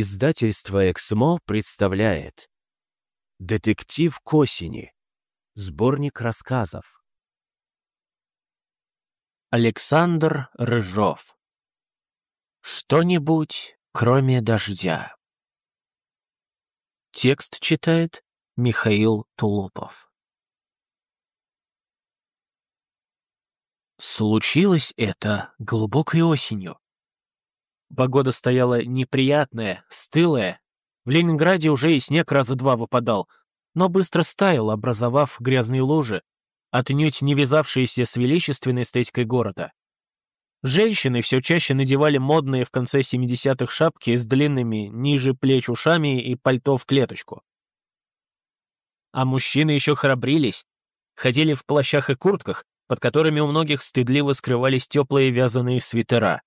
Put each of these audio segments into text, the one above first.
Издательство «Эксмо» представляет Детектив к осени. Сборник рассказов. Александр Рыжов. Что-нибудь, кроме дождя. Текст читает Михаил Тулупов. Случилось это глубокой осенью. Погода стояла неприятная, стылая. В Ленинграде уже и снег раза два выпадал, но быстро стаял, образовав грязные лужи, отнюдь не вязавшиеся с величественной эстетикой города. Женщины все чаще надевали модные в конце 70-х шапки с длинными ниже плеч ушами и пальто в клеточку. А мужчины еще храбрились, ходили в плащах и куртках, под которыми у многих стыдливо скрывались теплые вязаные свитера.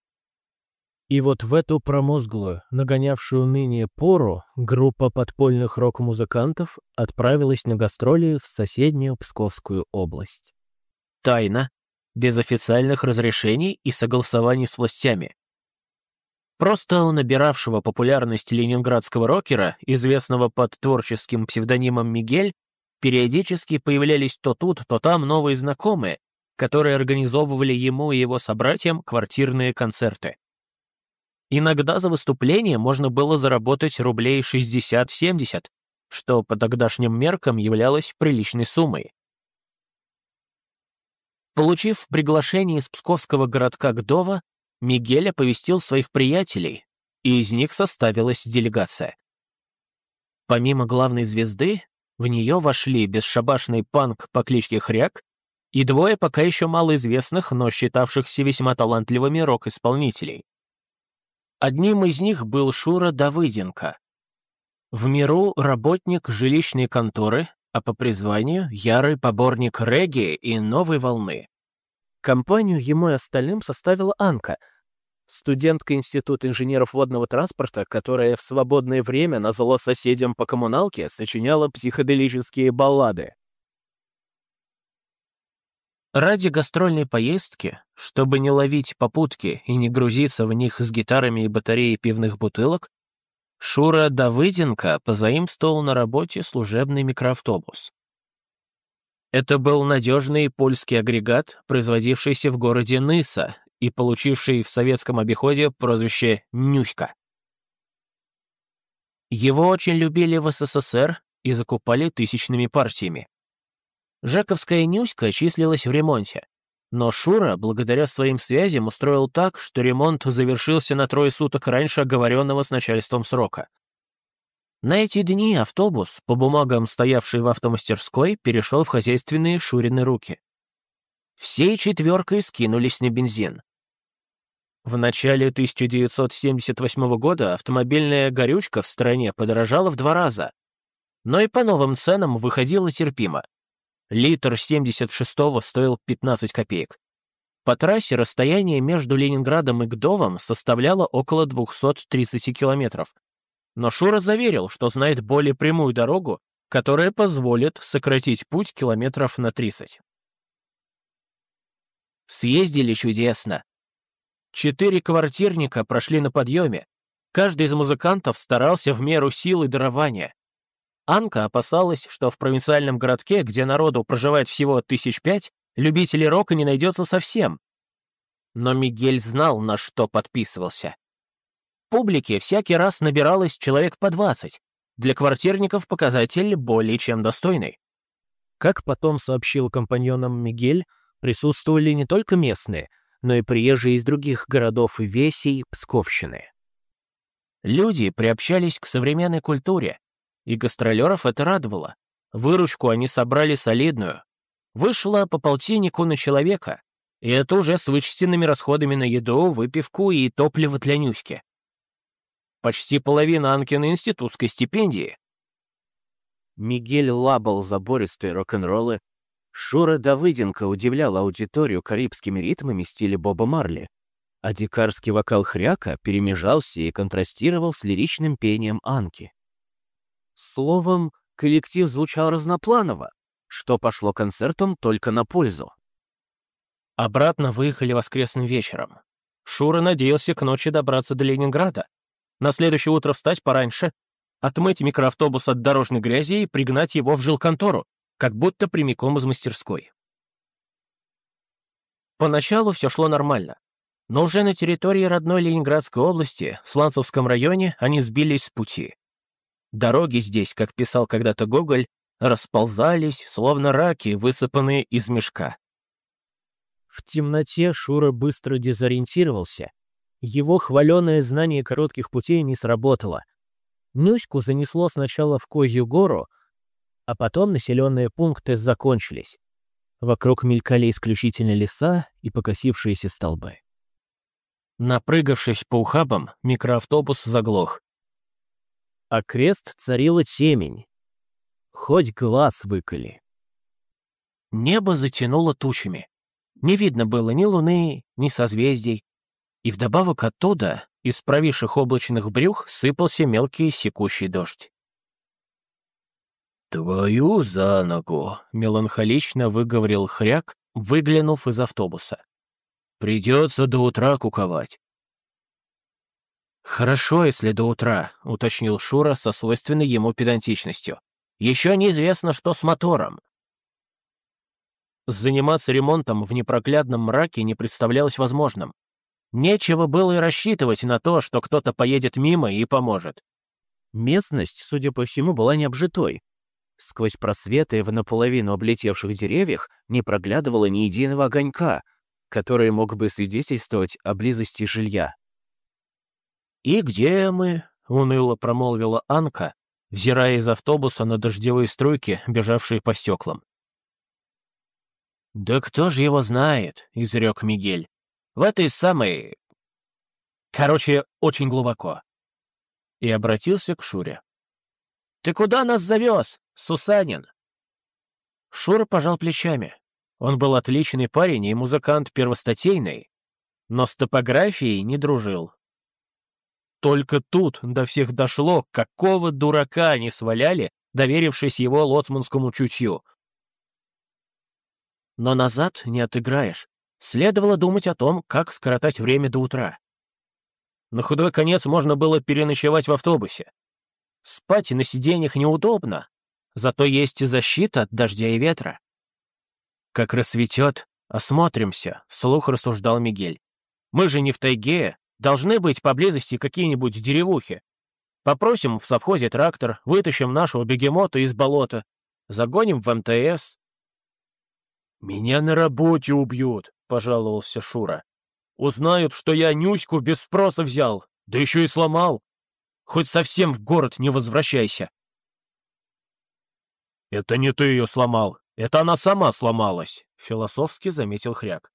И вот в эту промозглую, нагонявшую ныне пору, группа подпольных рок-музыкантов отправилась на гастроли в соседнюю Псковскую область. Тайна, без официальных разрешений и согласований с властями. Просто у набиравшего популярность ленинградского рокера, известного под творческим псевдонимом Мигель, периодически появлялись то тут, то там новые знакомые, которые организовывали ему и его собратьям квартирные концерты. Иногда за выступление можно было заработать рублей 60-70, что по тогдашним меркам являлось приличной суммой. Получив приглашение из псковского городка Гдова, Мигель оповестил своих приятелей, и из них составилась делегация. Помимо главной звезды, в нее вошли бесшабашный панк по кличке Хряк и двое пока еще малоизвестных, но считавшихся весьма талантливыми рок-исполнителей. Одним из них был Шура Давыденко. В миру работник жилищной конторы, а по призванию ярый поборник регги и новой волны. Компанию ему и остальным составила Анка, студентка Института инженеров водного транспорта, которая в свободное время на зло соседям по коммуналке сочиняла психоделические баллады. Ради гастрольной поездки, чтобы не ловить попутки и не грузиться в них с гитарами и батареей пивных бутылок, Шура Давыденко позаимствовал на работе служебный микроавтобус. Это был надежный польский агрегат, производившийся в городе Ныса и получивший в советском обиходе прозвище «Нюська». Его очень любили в СССР и закупали тысячными партиями. Жековская Нюська числилась в ремонте. Но Шура, благодаря своим связям, устроил так, что ремонт завершился на трое суток раньше оговоренного с начальством срока. На эти дни автобус, по бумагам стоявший в автомастерской, перешел в хозяйственные Шурины руки. Всей четверкой скинулись на бензин. В начале 1978 года автомобильная горючка в стране подорожала в два раза, но и по новым ценам выходила терпимо. Литр 76-го стоил 15 копеек. По трассе расстояние между Ленинградом и Гдовом составляло около 230 километров. Но Шура заверил, что знает более прямую дорогу, которая позволит сократить путь километров на 30. Съездили чудесно. Четыре квартирника прошли на подъеме. Каждый из музыкантов старался в меру сил и дарования. Анка опасалась, что в провинциальном городке, где народу проживает всего тысяч пять, любителей рока не найдется совсем. Но Мигель знал, на что подписывался. Публике всякий раз набиралось человек по двадцать. Для квартирников показатель более чем достойный. Как потом сообщил компаньонам Мигель, присутствовали не только местные, но и приезжие из других городов и весей Псковщины. Люди приобщались к современной культуре, и гастролеров это радовало. Выручку они собрали солидную. Вышло по полтиннику на человека, и это уже с вычтенными расходами на еду, выпивку и топливо для Нюськи. Почти половина Анкиной институтской стипендии. Мигель лабал забористые рок-н-роллы. Шура Давыденко удивлял аудиторию карибскими ритмами стиля Боба Марли, а дикарский вокал хряка перемежался и контрастировал с лиричным пением Анки. Словом, коллектив звучал разнопланово, что пошло концертом только на пользу. Обратно выехали воскресным вечером. Шура надеялся к ночи добраться до Ленинграда. На следующее утро встать пораньше, отмыть микроавтобус от дорожной грязи и пригнать его в жилконтору, как будто прямиком из мастерской. Поначалу все шло нормально. Но уже на территории родной Ленинградской области, в Сланцевском районе, они сбились с пути. Дороги здесь, как писал когда-то Гоголь, расползались, словно раки, высыпанные из мешка. В темноте Шура быстро дезориентировался. Его хваленое знание коротких путей не сработало. Нюську занесло сначала в Козью гору, а потом населенные пункты закончились. Вокруг мелькали исключительно леса и покосившиеся столбы. Напрыгавшись по ухабам, микроавтобус заглох. А крест царила темень. Хоть глаз выколи. Небо затянуло тучами. Не видно было ни луны, ни созвездий. И вдобавок оттуда, из провисших облачных брюх, сыпался мелкий секущий дождь. «Твою за ногу!» — меланхолично выговорил хряк, выглянув из автобуса. «Придется до утра куковать». «Хорошо, если до утра», — уточнил Шура со свойственной ему педантичностью. «Еще неизвестно, что с мотором». Заниматься ремонтом в непроглядном мраке не представлялось возможным. Нечего было и рассчитывать на то, что кто-то поедет мимо и поможет. Местность, судя по всему, была необжитой, Сквозь просветы в наполовину облетевших деревьях не проглядывало ни единого огонька, который мог бы свидетельствовать о близости жилья. «И где мы?» — уныло промолвила Анка, взирая из автобуса на дождевые струйки, бежавшие по стеклам. «Да кто же его знает?» — изрек Мигель. «В этой самой... Короче, очень глубоко». И обратился к Шуре. «Ты куда нас завез?» Сусанин!» Шура пожал плечами. Он был отличный парень и музыкант первостатейный, но с топографией не дружил. Только тут до всех дошло, какого дурака они сваляли, доверившись его лоцманскому чутью. Но назад не отыграешь. Следовало думать о том, как скоротать время до утра. На худой конец можно было переночевать в автобусе. Спать на сиденьях неудобно, Зато есть и защита от дождя и ветра. Как рассветет, осмотримся, вслух рассуждал Мигель. Мы же не в тайге, должны быть поблизости какие-нибудь деревухи. Попросим в совхозе трактор, вытащим нашего бегемота из болота, загоним в МТС. «Меня на работе убьют», — пожаловался Шура. «Узнают, что я Нюську без спроса взял, да еще и сломал. Хоть совсем в город не возвращайся». «Это не ты ее сломал, это она сама сломалась», — философски заметил Хряк.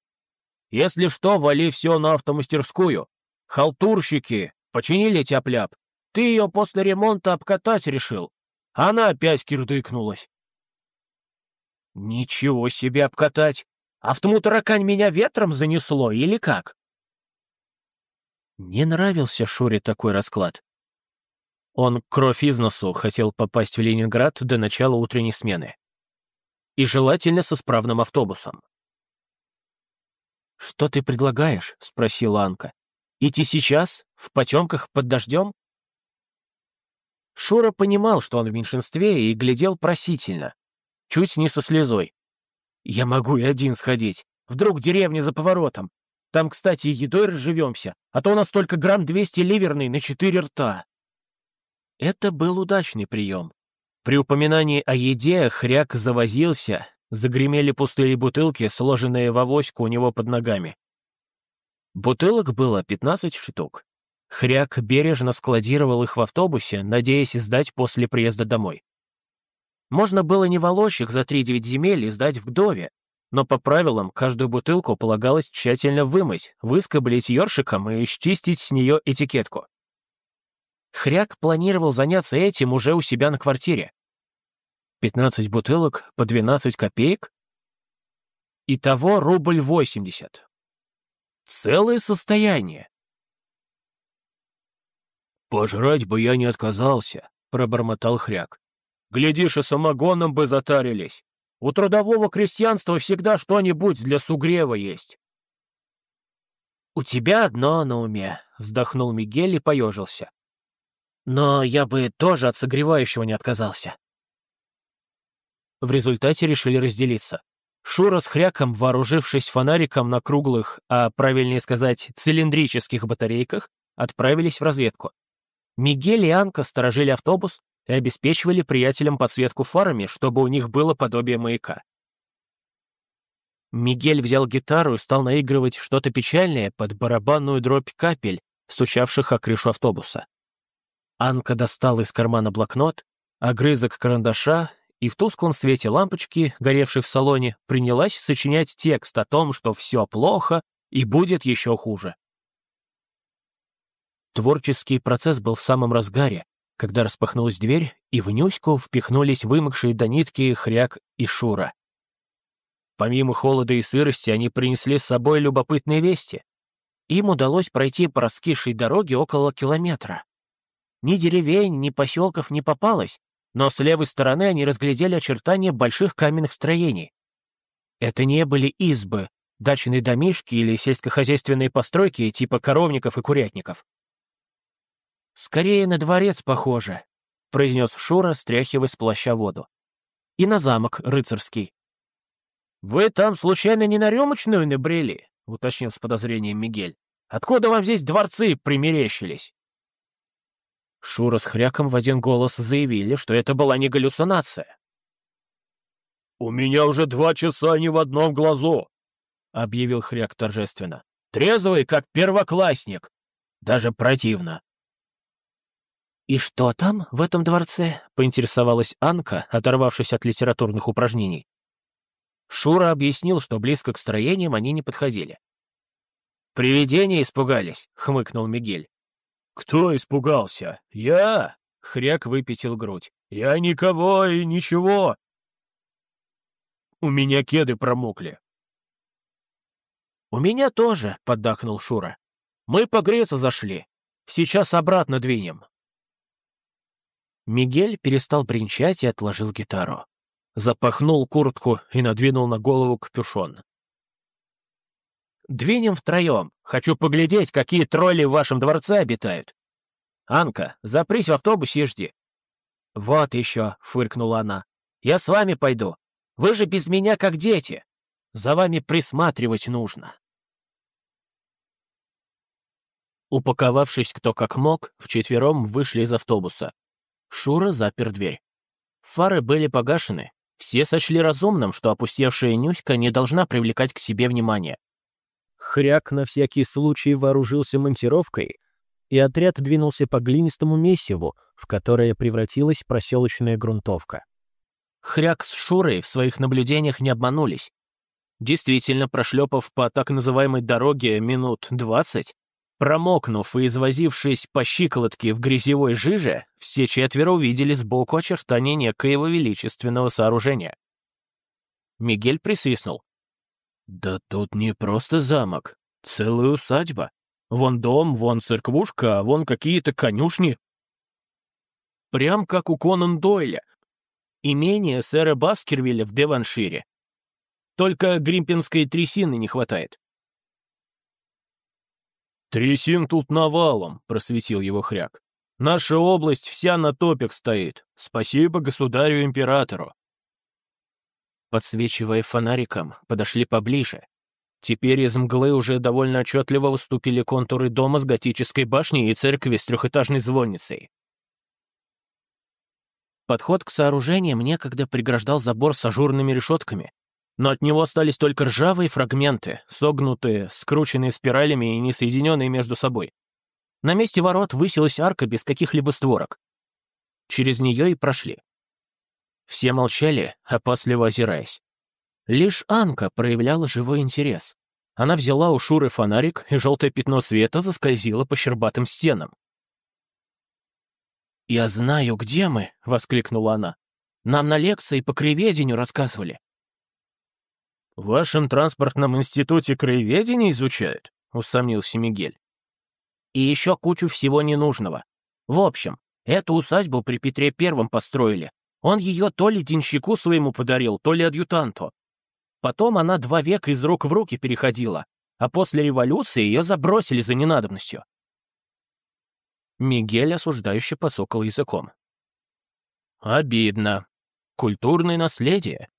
«Если что, вали все на автомастерскую. Халтурщики починили тяп-ляп. Ты ее после ремонта обкатать решил. Она опять кирдыкнулась». «Ничего себе обкатать! А в тому таракань меня ветром занесло или как?» Не нравился Шуре такой расклад. Он кровь из носу хотел попасть в Ленинград до начала утренней смены. И желательно со справным автобусом. «Что ты предлагаешь?» — спросила Анка. «Идти сейчас? В потемках под дождем?» Шура понимал, что он в меньшинстве, и глядел просительно, чуть не со слезой. «Я могу и один сходить. Вдруг деревня за поворотом. Там, кстати, едой разживемся, а то у нас только грамм двести ливерный на четыре рта». Это был удачный прием. При упоминании о еде хряк завозился, загремели пустые бутылки, сложенные в авоську у него под ногами. Бутылок было 15 штук. Хряк бережно складировал их в автобусе, надеясь сдать после приезда домой. Можно было не волочь их за 3-9 земель и сдать в Гдове, но по правилам каждую бутылку полагалось тщательно вымыть, выскоблить ёршиком и счистить с нее этикетку. Хряк планировал заняться этим уже у себя на квартире. 15 бутылок по 12 копеек? Итого рубль 80. Целое состояние. «Пожрать бы я не отказался», — пробормотал Хряк. «Глядишь, и самогоном бы затарились. У трудового крестьянства всегда что-нибудь для сугрева есть». «У тебя одно на уме», — вздохнул Мигель и поежился. Но я бы тоже от согревающего не отказался. В результате решили разделиться. Шура с Хряком, вооружившись фонариком на круглых, а правильнее сказать, цилиндрических батарейках, отправились в разведку. Мигель и Анка сторожили автобус и обеспечивали приятелям подсветку фарами, чтобы у них было подобие маяка. Мигель взял гитару и стал наигрывать что-то печальное под барабанную дробь капель, стучавших о крышу автобуса. Анка достала из кармана блокнот, огрызок карандаша и в тусклом свете лампочки, горевшей в салоне, принялась сочинять текст о том, что все плохо и будет еще хуже. Творческий процесс был в самом разгаре, когда распахнулась дверь, и в Нюську впихнулись вымокшие до нитки Хряк и Шура. Помимо холода и сырости, они принесли с собой любопытные вести. Им удалось пройти по раскисшей дороге около километра. Ни деревень, ни поселков не попалось, но с левой стороны они разглядели очертания больших каменных строений. Это не были избы, дачные домишки или сельскохозяйственные постройки типа коровников и курятников. «Скорее на дворец похоже», — произнес Шура, стряхивая с плаща воду. «И на замок рыцарский». «Вы там случайно не на рюмочную набрели?» — уточнил с подозрением Мигель. «Откуда вам здесь дворцы примерещились?» Шура с Хряком в один голос заявили, что это была не галлюцинация. «У меня уже два часа ни в одном глазу», — объявил Хряк торжественно. «Трезвый, как первоклассник. Даже противно». «И что там, в этом дворце?» — поинтересовалась Анка, оторвавшись от литературных упражнений. Шура объяснил, что близко к строениям они не подходили. «Привидения испугались», — хмыкнул Мигель. «Кто испугался? Я?» — Хряк выпятил грудь. «Я никого и ничего!» «У меня кеды промокли». «У меня тоже», — поддакнул Шура. «Мы погреться зашли. Сейчас обратно двинем». Мигель перестал бренчать и отложил гитару запахнул куртку и надвинул на голову капюшон. «Двинем втроем. Хочу поглядеть, какие тролли в вашем дворце обитают. Анка, запрись в автобусе и жди». «Вот еще», — фыркнула она. «Я с вами пойду. Вы же без меня как дети. За вами присматривать нужно». Упаковавшись кто как мог, вчетвером вышли из автобуса. Шура запер дверь. Фары были погашены, все сочли разумным, что опустевшая Нюська не должна привлекать к себе внимание. Хряк на всякий случай вооружился монтировкой, и отряд двинулся по глинистому месиву, в которое превратилась проселочная грунтовка. Хряк с Шурой в своих наблюдениях не обманулись. Действительно, прошлепав по так называемой дороге минут двадцать, Промокнув и извозившись по щиколотке в грязевой жиже, все четверо увидели сбоку очертания некоего величественного сооружения. Мигель присвистнул. «Да тут не просто замок, целая усадьба. Вон дом, вон церквушка, а вон какие-то конюшни. Прям как у Конан Дойля. Имение сэра Баскервилля в Деваншире. Только гримпинской трясины не хватает. «Трясин тут навалом», — просветил его хряк. «Наша область вся на топик стоит. Спасибо государю-императору». Подсвечивая фонариком, подошли поближе. Теперь из мглы уже довольно отчетливо выступили контуры дома с готической башней и церкви с трехэтажной звонницей. Подход к сооружениям некогда преграждал забор с ажурными решетками, но от него остались только ржавые фрагменты, согнутые, скрученные спиралями и не соединенные между собой. На месте ворот высилась арка без каких-либо створок. Через нее и прошли. Все молчали, опасливо озираясь. Лишь Анка проявляла живой интерес. Она взяла у Шуры фонарик, и желтое пятно света заскользило по щербатым стенам. «Я знаю, где мы!» — воскликнула она. «Нам на лекции по криведению рассказывали. «В вашем транспортном институте краеведения изучают?» — усомнился Мигель. «И еще кучу всего ненужного. В общем, эту усадьбу при Петре Первом построили. Он ее то ли денщику своему подарил, то ли адъютанту. Потом она два века из рук в руки переходила, а после революции ее забросили за ненадобностью. Мигель осуждающе подсокал языком. «Обидно. Культурное наследие».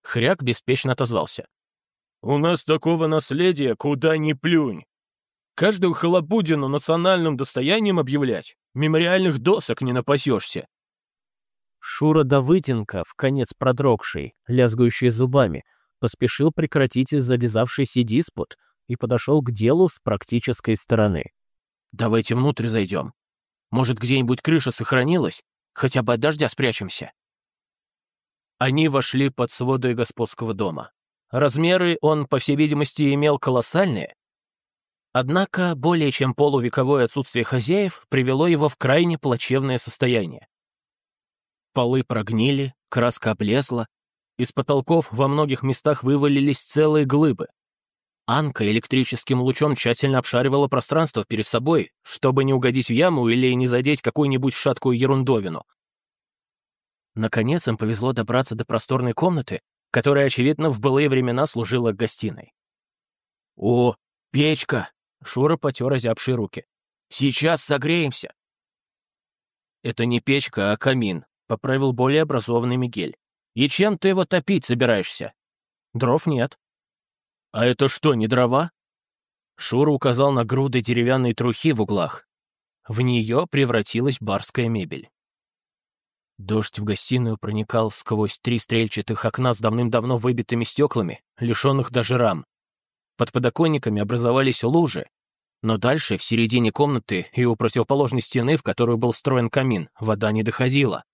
Хряк беспечно отозвался. «У нас такого наследия куда ни плюнь. Каждую халабудину национальным достоянием объявлять, мемориальных досок не напасешься». Шура Давытенко, в конец продрогший, лязгающий зубами, поспешил прекратить завязавшийся диспут и подошел к делу с практической стороны. «Давайте внутрь зайдем. Может, где-нибудь крыша сохранилась? Хотя бы от дождя спрячемся». Они вошли под своды господского дома. Размеры он, по всей видимости, имел колоссальные. Однако более чем полувековое отсутствие хозяев привело его в крайне плачевное состояние. Полы прогнили, краска облезла, из потолков во многих местах вывалились целые глыбы. Анка электрическим лучом тщательно обшаривала пространство перед собой, чтобы не угодить в яму или не задеть какую-нибудь шаткую ерундовину. Наконец им повезло добраться до просторной комнаты, которая, очевидно, в былые времена служила гостиной. «О, печка!» — Шура потер озябшие руки. «Сейчас согреемся!» «Это не печка, а камин», — поправил более образованный Мигель. «И чем ты его топить собираешься?» «Дров нет». «А это что, не дрова?» Шура указал на груды деревянной трухи в углах. В нее превратилась барская мебель. Дождь в гостиную проникал сквозь три стрельчатых окна с давным-давно выбитыми стеклами, лишенных даже рам. Под подоконниками образовались лужи, но дальше, в середине комнаты и у противоположной стены, в которую был встроен камин, вода не доходила.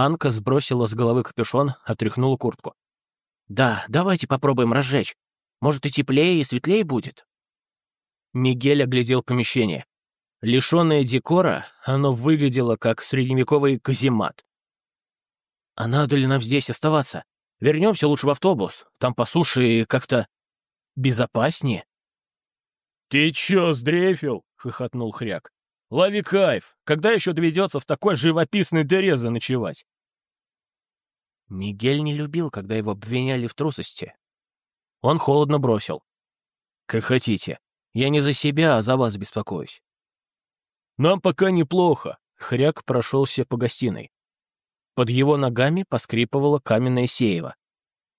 Анка сбросила с головы капюшон, отряхнула куртку. «Да, давайте попробуем разжечь. Может, и теплее, и светлее будет?» Мигель оглядел помещение. Лишенное декора, оно выглядело как средневековый каземат. А надо ли нам здесь оставаться? Вернемся лучше в автобус. Там по суше как-то безопаснее. «Ты чё, сдрефил?» — хохотнул Хряк. «Лови кайф! Когда еще доведется в такой живописной дыре заночевать?» Мигель не любил, когда его обвиняли в трусости. Он холодно бросил. «Как хотите. Я не за себя, а за вас беспокоюсь». «Нам пока неплохо», — Хряк прошелся по гостиной. Под его ногами поскрипывала каменная сеева.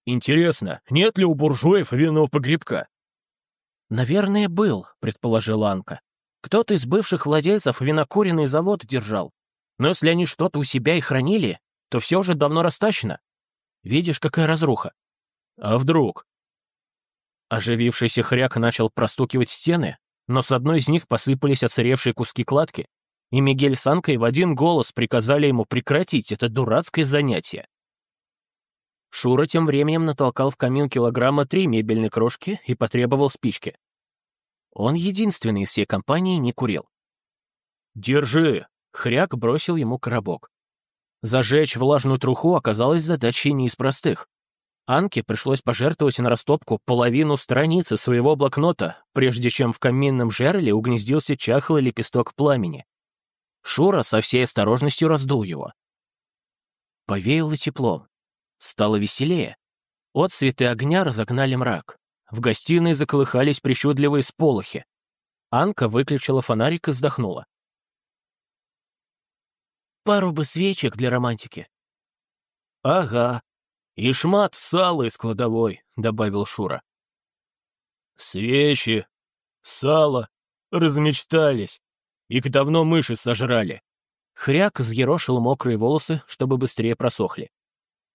«Интересно, нет ли у буржуев винного погребка?» «Наверное, был», — предположила Анка. «Кто-то из бывших владельцев винокуренный завод держал. Но если они что-то у себя и хранили, то все уже давно растащено. Видишь, какая разруха. А вдруг?» Оживившийся хряк начал простукивать стены, но с одной из них посыпались оцаревшие куски кладки, и Мигель с Анкой в один голос приказали ему прекратить это дурацкое занятие. Шура тем временем натолкал в камин килограмма три мебельной крошки и потребовал спички. Он единственный из всей компании не курил. «Держи!» — хряк бросил ему коробок. Зажечь влажную труху оказалось задачей не из простых. Анке пришлось пожертвовать на растопку половину страницы своего блокнота, прежде чем в каминном жерле угнездился чахлый лепесток пламени. Шура со всей осторожностью раздул его. Повеяло тепло. Стало веселее. Отцветы огня разогнали мрак. В гостиной заколыхались причудливые сполохи. Анка выключила фонарик и вздохнула. «Пару бы свечек для романтики». «Ага. И шмат сала из кладовой», — добавил Шура. «Свечи, сало, размечтались. Их давно мыши сожрали. Хряк взъерошил мокрые волосы, чтобы быстрее просохли.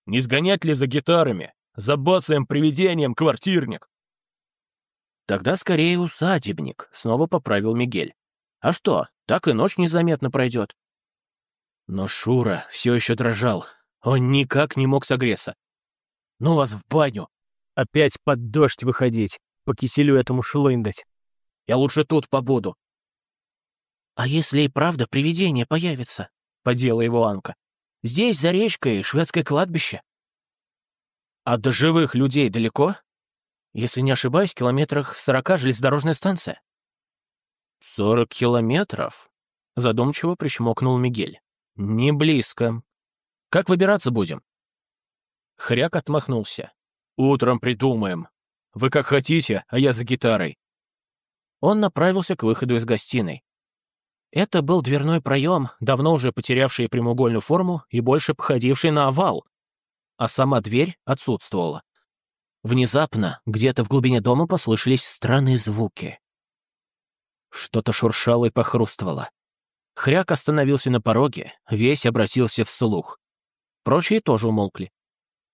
Не сгонять ли за гитарами? За бацаем привидением квартирник? Тогда скорее усадебник, снова поправил Мигель. А что, так и ночь незаметно пройдет. Но Шура все еще дрожал. Он никак не мог согреться. «Ну вас в баню!» «Опять под дождь выходить, по киселю этому шлындать!» «Я лучше тут побуду. «А если и правда привидение появится?» — подела его Анка. «Здесь, за речкой, шведское кладбище». «А до живых людей далеко?» «Если не ошибаюсь, километрах в сорока железнодорожная станция». «Сорок километров?» — задумчиво причмокнул Мигель. «Не близко. Как выбираться будем?» Хряк отмахнулся. «Утром придумаем. Вы как хотите, а я за гитарой». Он направился к выходу из гостиной. Это был дверной проем, давно уже потерявший прямоугольную форму и больше походивший на овал, а сама дверь отсутствовала. Внезапно, где-то в глубине дома послышались странные звуки. Что-то шуршало и похрустывало. Хряк остановился на пороге, весь обратился вслух. Прочие тоже умолкли.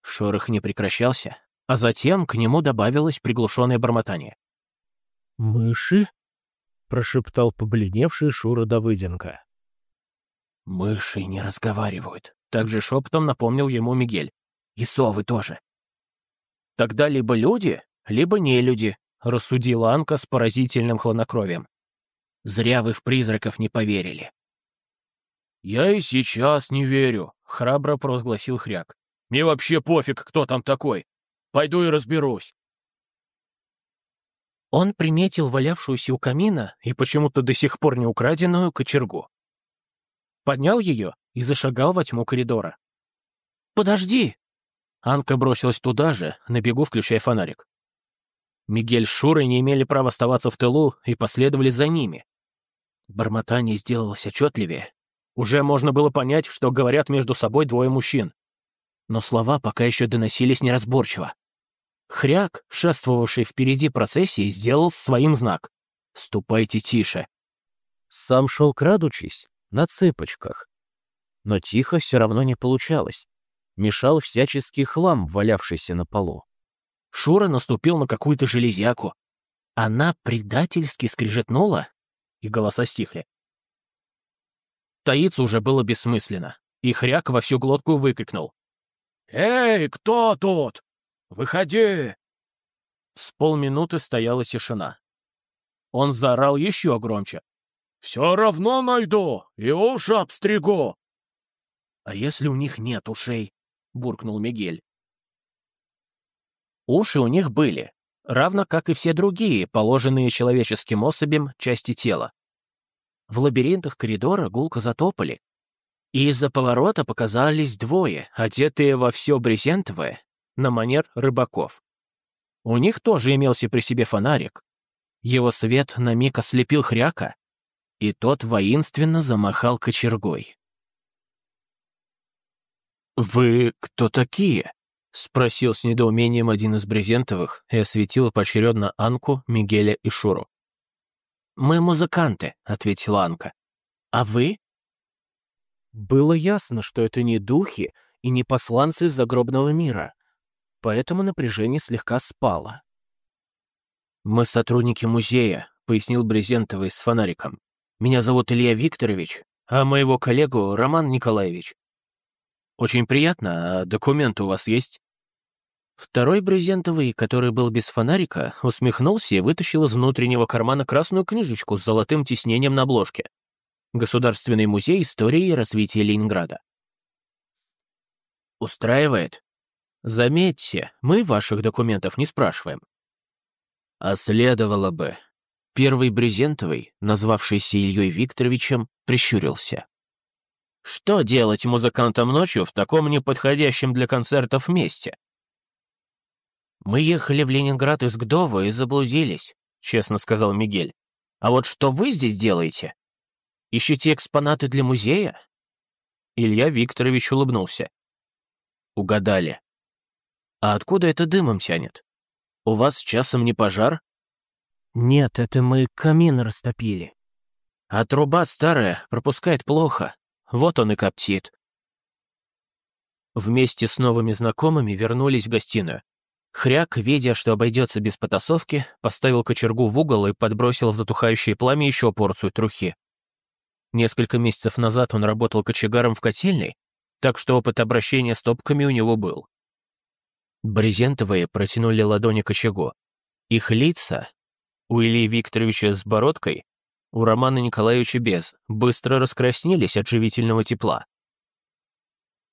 Шорох не прекращался, а затем к нему добавилось приглушенное бормотание. «Мыши?» — прошептал побледневший Шура Давыденко. «Мыши не разговаривают», — также шепотом напомнил ему Мигель. «И совы тоже». «Тогда либо люди, либо не люди», — рассудила Анка с поразительным хладнокровием. «Зря вы в призраков не поверили». «Я и сейчас не верю», — храбро провозгласил Хряк. «Мне вообще пофиг, кто там такой. Пойду и разберусь». Он приметил валявшуюся у камина и почему-то до сих пор не украденную кочергу. Поднял ее и зашагал во тьму коридора. «Подожди!» Анка бросилась туда же, на бегу включая фонарик. Мигель с Шурой не имели права оставаться в тылу и последовали за ними. Бормотание сделалось отчетливее. Уже можно было понять, что говорят между собой двое мужчин. Но слова пока еще доносились неразборчиво. Хряк, шествовавший впереди процессии, сделал своим знак. «Ступайте тише». Сам шел крадучись, на цыпочках. Но тихо все равно не получалось. Мешал всяческий хлам, валявшийся на полу. Шура наступил на какую-то железяку. Она предательски скрижетнула, и голоса стихли. Таиться уже было бессмысленно, и хряк во всю глотку выкрикнул. «Эй, кто тут? Выходи!» С полминуты стояла тишина. Он заорал еще громче. «Все равно найду и уши обстригу!» «А если у них нет ушей?» — буркнул Мигель. Уши у них были, равно как и все другие, положенные человеческим особям, части тела. В лабиринтах коридора гулко затопали, и из-за поворота показались двое, одетые во все брезентовое, на манер рыбаков. У них тоже имелся при себе фонарик. Его свет на миг ослепил хряка, и тот воинственно замахал кочергой. «Вы кто такие?» — спросил с недоумением один из брезентовых и осветил поочередно Анку, Мигеля и Шуру. «Мы музыканты», — ответила Анка. «А вы?» Было ясно, что это не духи и не посланцы загробного мира, поэтому напряжение слегка спало. «Мы сотрудники музея», — пояснил Брезентовый с фонариком. «Меня зовут Илья Викторович, а моего коллегу Роман Николаевич. Очень приятно, а документ у вас есть?» Второй брезентовый, который был без фонарика, усмехнулся и вытащил из внутреннего кармана красную книжечку с золотым тиснением на обложке. Государственный музей истории и развития Ленинграда. Устраивает? Заметьте, мы ваших документов не спрашиваем. А следовало бы. Первый Брезентовый, назвавшийся Ильей Викторовичем, прищурился. Что делать музыкантам ночью в таком неподходящем для концертов месте? Мы ехали в Ленинград из Гдова и заблудились, честно сказал Мигель. А вот что вы здесь делаете? Ищете экспонаты для музея?» Илья Викторович улыбнулся. «Угадали. А откуда это дымом тянет? У вас часом не пожар?» «Нет, это мы камин растопили». «А труба старая, пропускает плохо. Вот он и коптит». Вместе с новыми знакомыми вернулись в гостиную. Хряк, видя, что обойдется без потасовки, поставил кочергу в угол и подбросил в затухающее пламя еще порцию трухи. Несколько месяцев назад он работал кочегаром в котельной, так что опыт обращения с топками у него был. Брезентовые протянули ладони к очагу. Их лица, у Ильи Викторовича с бородкой, у Романа Николаевича без, быстро раскраснелись от живительного тепла.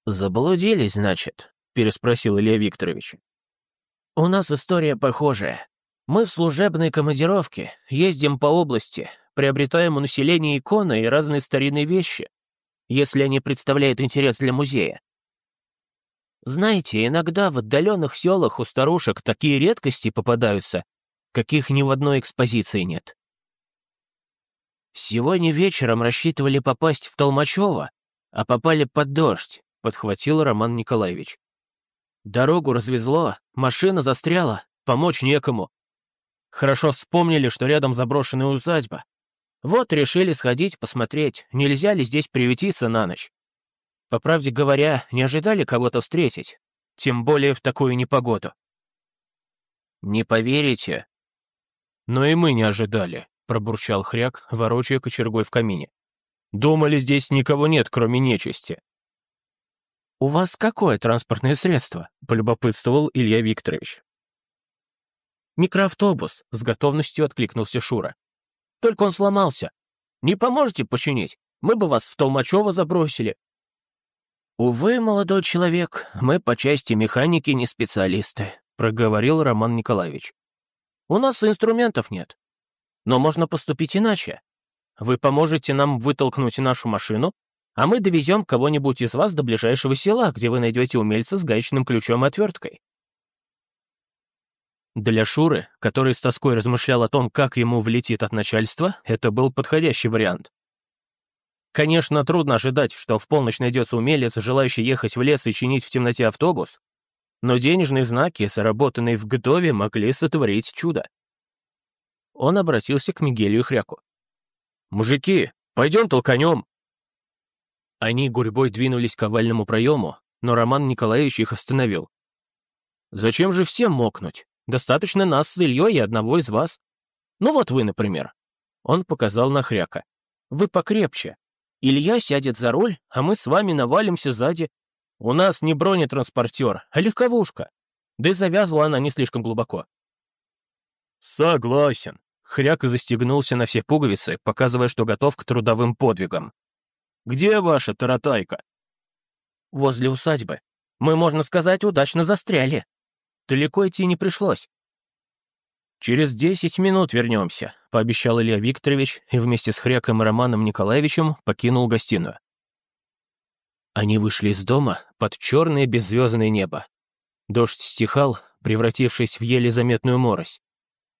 «Заблудились, значит?» — переспросил Илья Викторович. «У нас история похожая. Мы в служебной командировке, ездим по области, приобретаем у населения иконы и разные старинные вещи, если они представляют интерес для музея. Знаете, иногда в отдаленных селах у старушек такие редкости попадаются, каких ни в одной экспозиции нет. «Сегодня вечером рассчитывали попасть в Толмачево, а попали под дождь», — подхватил Роман Николаевич. «Дорогу развезло, машина застряла, помочь некому. Хорошо вспомнили, что рядом заброшенная усадьба. Вот решили сходить посмотреть, нельзя ли здесь приютиться на ночь. По правде говоря, не ожидали кого-то встретить, тем более в такую непогоду. Не поверите. Но и мы не ожидали, пробурчал хряк, ворочая кочергой в камине. Думали, здесь никого нет, кроме нечисти. «У вас какое транспортное средство?» — полюбопытствовал Илья Викторович. «Микроавтобус», — с готовностью откликнулся Шура. «Только он сломался. Не поможете починить? Мы бы вас в Толмачево забросили». «Увы, молодой человек, мы по части механики не специалисты», — проговорил Роман Николаевич. «У нас инструментов нет. Но можно поступить иначе. Вы поможете нам вытолкнуть нашу машину, а мы довезем кого-нибудь из вас до ближайшего села, где вы найдете умельца с гаечным ключом и отверткой. Для Шуры, который с тоской размышлял о том, как ему влетит от начальства, это был подходящий вариант. Конечно, трудно ожидать, что в полночь найдется умелец, желающий ехать в лес и чинить в темноте автобус, но денежные знаки, сработанные в Гдове, могли сотворить чудо. Он обратился к Мигелю и Хряку. «Мужики, пойдем толканем!» Они гурьбой двинулись к овальному проему, но Роман Николаевич их остановил. «Зачем же всем мокнуть? Достаточно нас с Ильей и одного из вас. Ну вот вы, например». Он показал на хряка. «Вы покрепче. Илья сядет за руль, а мы с вами навалимся сзади. У нас не бронетранспортер, а легковушка. Да и завязла она не слишком глубоко». «Согласен». Хряк застегнулся на все пуговицы, показывая, что готов к трудовым подвигам. «Где ваша таратайка?» «Возле усадьбы. Мы, можно сказать, удачно застряли», Далеко идти не пришлось. «Через десять минут вернемся», — пообещал Илья Викторович и вместе с Хряком и Романом Николаевичем покинул гостиную. Они вышли из дома под черное беззвездное небо. Дождь стихал, превратившись в еле заметную морось.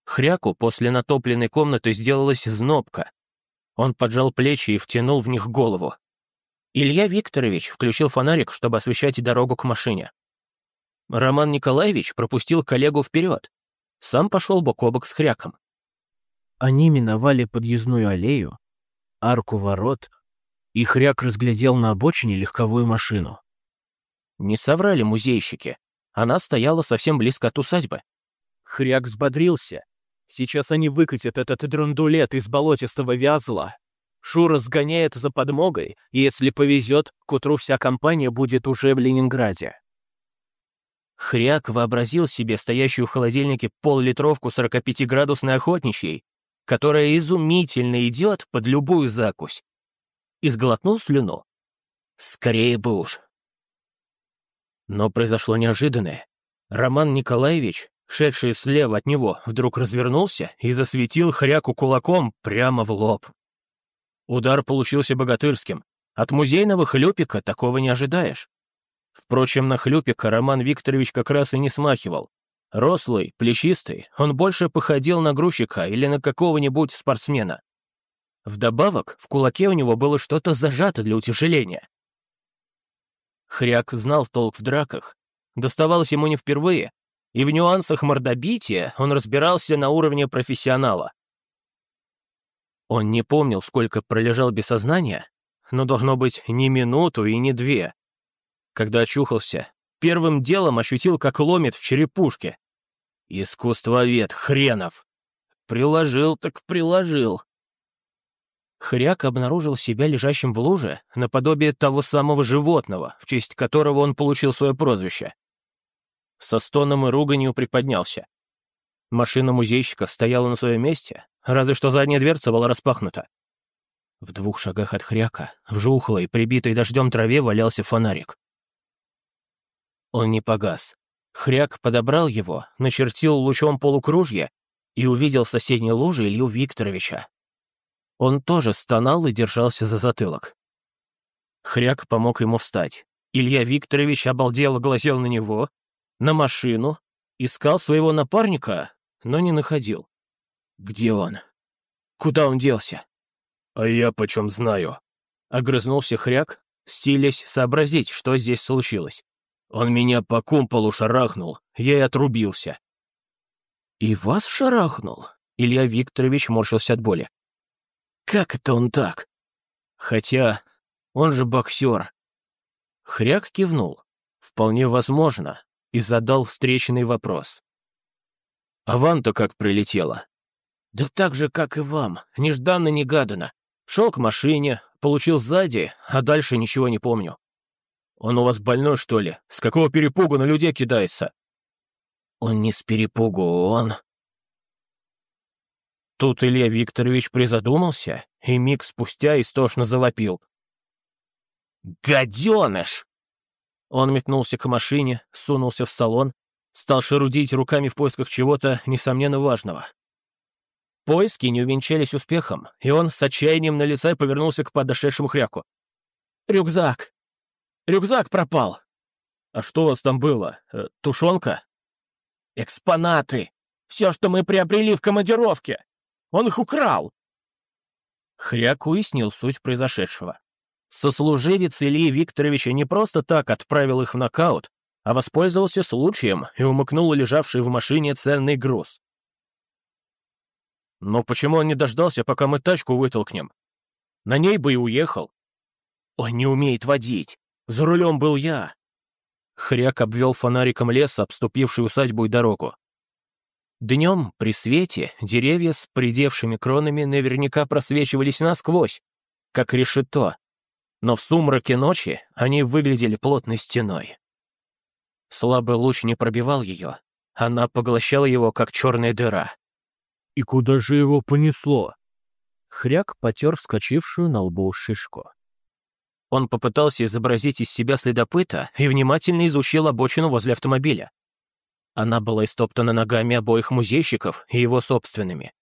Хряку после натопленной комнаты сделалась знобка. Он поджал плечи и втянул в них голову. Илья Викторович включил фонарик, чтобы освещать дорогу к машине. Роман Николаевич пропустил коллегу вперед. Сам пошел бок о бок с хряком. Они миновали подъездную аллею, арку ворот, и хряк разглядел на обочине легковую машину. Не соврали музейщики. Она стояла совсем близко от усадьбы. Хряк взбодрился. Сейчас они выкатят этот драндулет из болотистого вязла. Шура сгоняет за подмогой, и если повезет, к утру вся компания будет уже в Ленинграде. Хряк вообразил себе стоящую в холодильнике пол-литровку 45-градусной охотничьей, которая изумительно идет под любую закусь. И сглотнул слюну. Скорее бы уж. Но произошло неожиданное. Роман Николаевич, шедший слева от него, вдруг развернулся и засветил хряку кулаком прямо в лоб. Удар получился богатырским. От музейного хлюпика такого не ожидаешь. Впрочем, на хлюпика Роман Викторович как раз и не смахивал. Рослый, плечистый, он больше походил на грузчика или на какого-нибудь спортсмена. Вдобавок, в кулаке у него было что-то зажато для утяжеления. Хряк знал толк в драках. Доставалось ему не впервые, и в нюансах мордобития он разбирался на уровне профессионала. Он не помнил, сколько пролежал без сознания, но должно быть не минуту и не две. Когда очухался, первым делом ощутил, как ломит в черепушке. Искусствовед хренов! Приложил так приложил. Хряк обнаружил себя лежащим в луже, наподобие того самого животного, в честь которого он получил свое прозвище. Со стоном и руганью приподнялся. Машина музейщика стояла на своем месте, разве что задняя дверца была распахнута. В двух шагах от хряка, в жухлой, прибитой дождем траве валялся фонарик. Он не погас. Хряк подобрал его, начертил лучом полукружья и увидел в соседней луже Илью Викторовича. Он тоже стонал и держался за затылок. Хряк помог ему встать. Илья Викторович обалдело глазел на него, на машину, искал своего напарника, но не находил. Где он? Куда он делся? «А я почем знаю?» — огрызнулся хряк, стилясь сообразить, что здесь случилось. «Он меня по кумполу шарахнул, я и отрубился». «И вас шарахнул?» — Илья Викторович морщился от боли. «Как это он так? Хотя он же боксер». Хряк кивнул. «Вполне возможно», и задал встречный вопрос. «А вам-то как прилетело?» «Да так же, как и вам, нежданно-негаданно. Шел к машине, получил сзади, а дальше ничего не помню. Он у вас больной, что ли? С какого перепугу на людей кидается? Он не с перепугу, он... Тут Илья Викторович призадумался и миг спустя истошно завопил. «Гаденыш!» Он метнулся к машине, сунулся в салон, стал шерудить руками в поисках чего-то, несомненно, важного. Поиски не увенчались успехом, и он с отчаянием на лице повернулся к подошедшему хряку. «Рюкзак! Рюкзак пропал!» «А что у вас там было? Э, тушенка?» «Экспонаты! Все, что мы приобрели в командировке! Он их украл!» Хряк уяснил суть произошедшего. Сослуживец Ильи Викторовича не просто так отправил их в нокаут, а воспользовался случаем и умыкнул лежавший в машине ценный груз. Но почему он не дождался, пока мы тачку вытолкнем? На ней бы и уехал. Он не умеет водить. За рулем был я. Хряк обвел фонариком лес, обступивший усадьбу и дорогу. Днем, при свете, деревья с придевшими кронами наверняка просвечивались насквозь, как решето, но в сумраке ночи они выглядели плотной стеной. Слабый луч не пробивал ее, она поглощала его, как черная дыра. «И куда же его понесло?» Хряк потер вскочившую на лбу шишку. Он попытался изобразить из себя следопыта и внимательно изучил обочину возле автомобиля. Она была истоптана ногами обоих музейщиков и его собственными.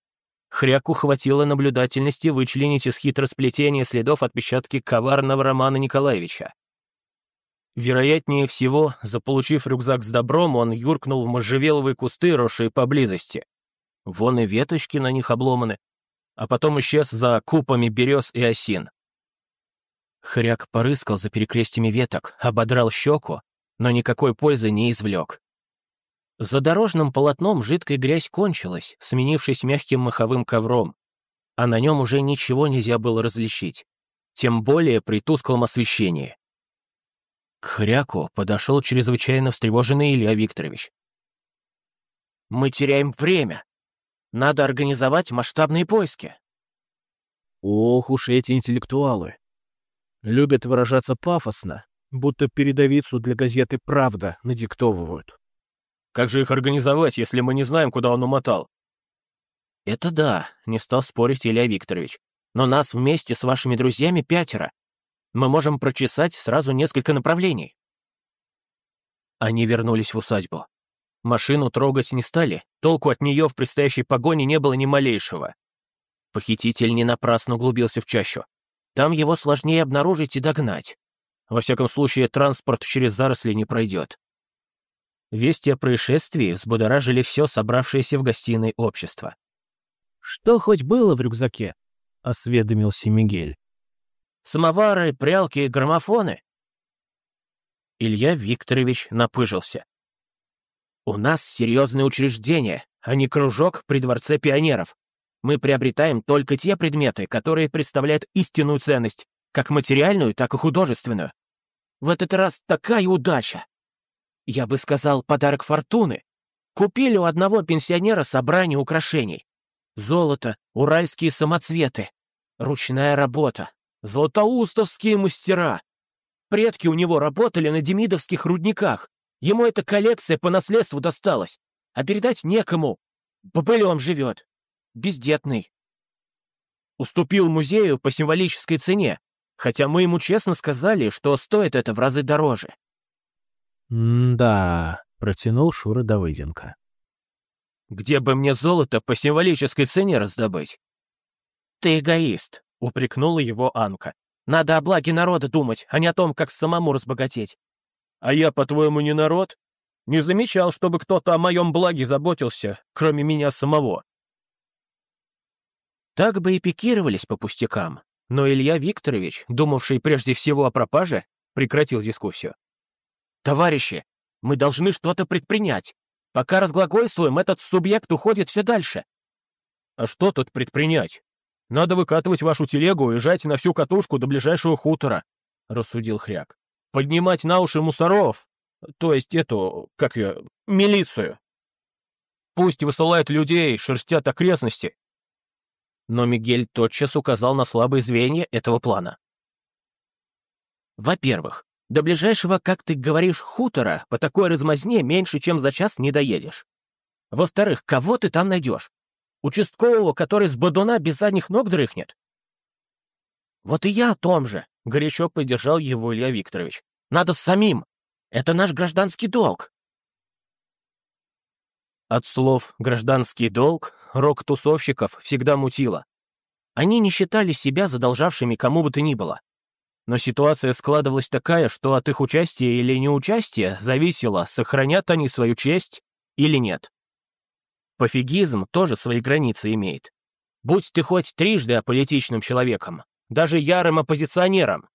Хряку хватило наблюдательности вычленить из хитросплетения следов отпечатки коварного Романа Николаевича. Вероятнее всего, заполучив рюкзак с добром, он юркнул в можжевеловые кусты, росшие поблизости. Вон и веточки на них обломаны, а потом исчез за купами берез и осин. Хряк порыскал за перекрестями веток, ободрал щеку, но никакой пользы не извлек. За дорожным полотном жидкая грязь кончилась, сменившись мягким маховым ковром, а на нем уже ничего нельзя было различить, тем более при тусклом освещении. К хряку подошел чрезвычайно встревоженный Илья Викторович. «Мы теряем время. Надо организовать масштабные поиски. Ох уж эти интеллектуалы. Любят выражаться пафосно, будто передовицу для газеты «Правда» надиктовывают. Как же их организовать, если мы не знаем, куда он умотал? Это да, не стал спорить Илья Викторович. Но нас вместе с вашими друзьями пятеро. Мы можем прочесать сразу несколько направлений. Они вернулись в усадьбу. Машину трогать не стали, толку от нее в предстоящей погоне не было ни малейшего. Похититель не напрасно углубился в чащу. Там его сложнее обнаружить и догнать. Во всяком случае, транспорт через заросли не пройдет. Вести о происшествии взбудоражили все собравшееся в гостиной общество. «Что хоть было в рюкзаке?» — осведомился Мигель. «Самовары, прялки, граммофоны». Илья Викторович напыжился. У нас серьезное учреждение, а не кружок при Дворце пионеров. Мы приобретаем только те предметы, которые представляют истинную ценность, как материальную, так и художественную. В этот раз такая удача! Я бы сказал, подарок фортуны. Купили у одного пенсионера собрание украшений. Золото, уральские самоцветы, ручная работа, золотоустовские мастера. Предки у него работали на демидовских рудниках, Ему эта коллекция по наследству досталась, а передать некому. Бобылем живет. Бездетный. Уступил музею по символической цене, хотя мы ему честно сказали, что стоит это в разы дороже. «М-да», — протянул Шура Давыденко. «Где бы мне золото по символической цене раздобыть?» «Ты эгоист», — упрекнула его Анка. «Надо о благе народа думать, а не о том, как самому разбогатеть. А я, по-твоему, не народ? Не замечал, чтобы кто-то о моем благе заботился, кроме меня самого. Так бы и пикировались по пустякам. Но Илья Викторович, думавший прежде всего о пропаже, прекратил дискуссию. «Товарищи, мы должны что-то предпринять. Пока разглагольствуем, этот субъект уходит все дальше». «А что тут предпринять? Надо выкатывать вашу телегу и жать на всю катушку до ближайшего хутора», — рассудил Хряк. «Поднимать на уши мусоров, то есть эту, как ее, милицию. Пусть высылают людей, шерстят окрестности, но Мигель тотчас указал на слабые звенья этого плана. Во-первых, до ближайшего, как ты говоришь, хутора по такой размазне меньше, чем за час не доедешь. Во-вторых, кого ты там найдешь? Участкового, который с бодуна без задних ног дрыхнет? Вот и я о том же, — горячо поддержал его Илья Викторович. Надо самим. Это наш гражданский долг. От слов «гражданский долг» рок тусовщиков всегда мутило. Они не считали себя задолжавшими кому бы то ни было. Но ситуация складывалась такая, что от их участия или неучастия зависело, сохранят они свою честь или нет. Пофигизм тоже свои границы имеет. Будь ты хоть трижды аполитичным человеком, даже ярым оппозиционером,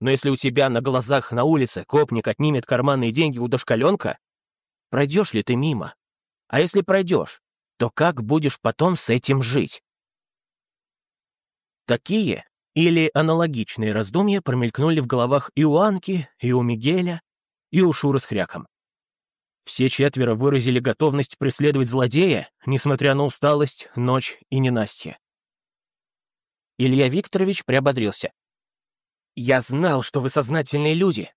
но если у тебя на глазах на улице копник отнимет карманные деньги у дошкаленка, пройдешь ли ты мимо? А если пройдешь, то как будешь потом с этим жить? Такие или аналогичные раздумья промелькнули в головах и у Анки, и у Мигеля, и у Шуры с Хряком. Все четверо выразили готовность преследовать злодея, несмотря на усталость, ночь и ненастье. Илья Викторович приободрился. «Я знал, что вы сознательные люди.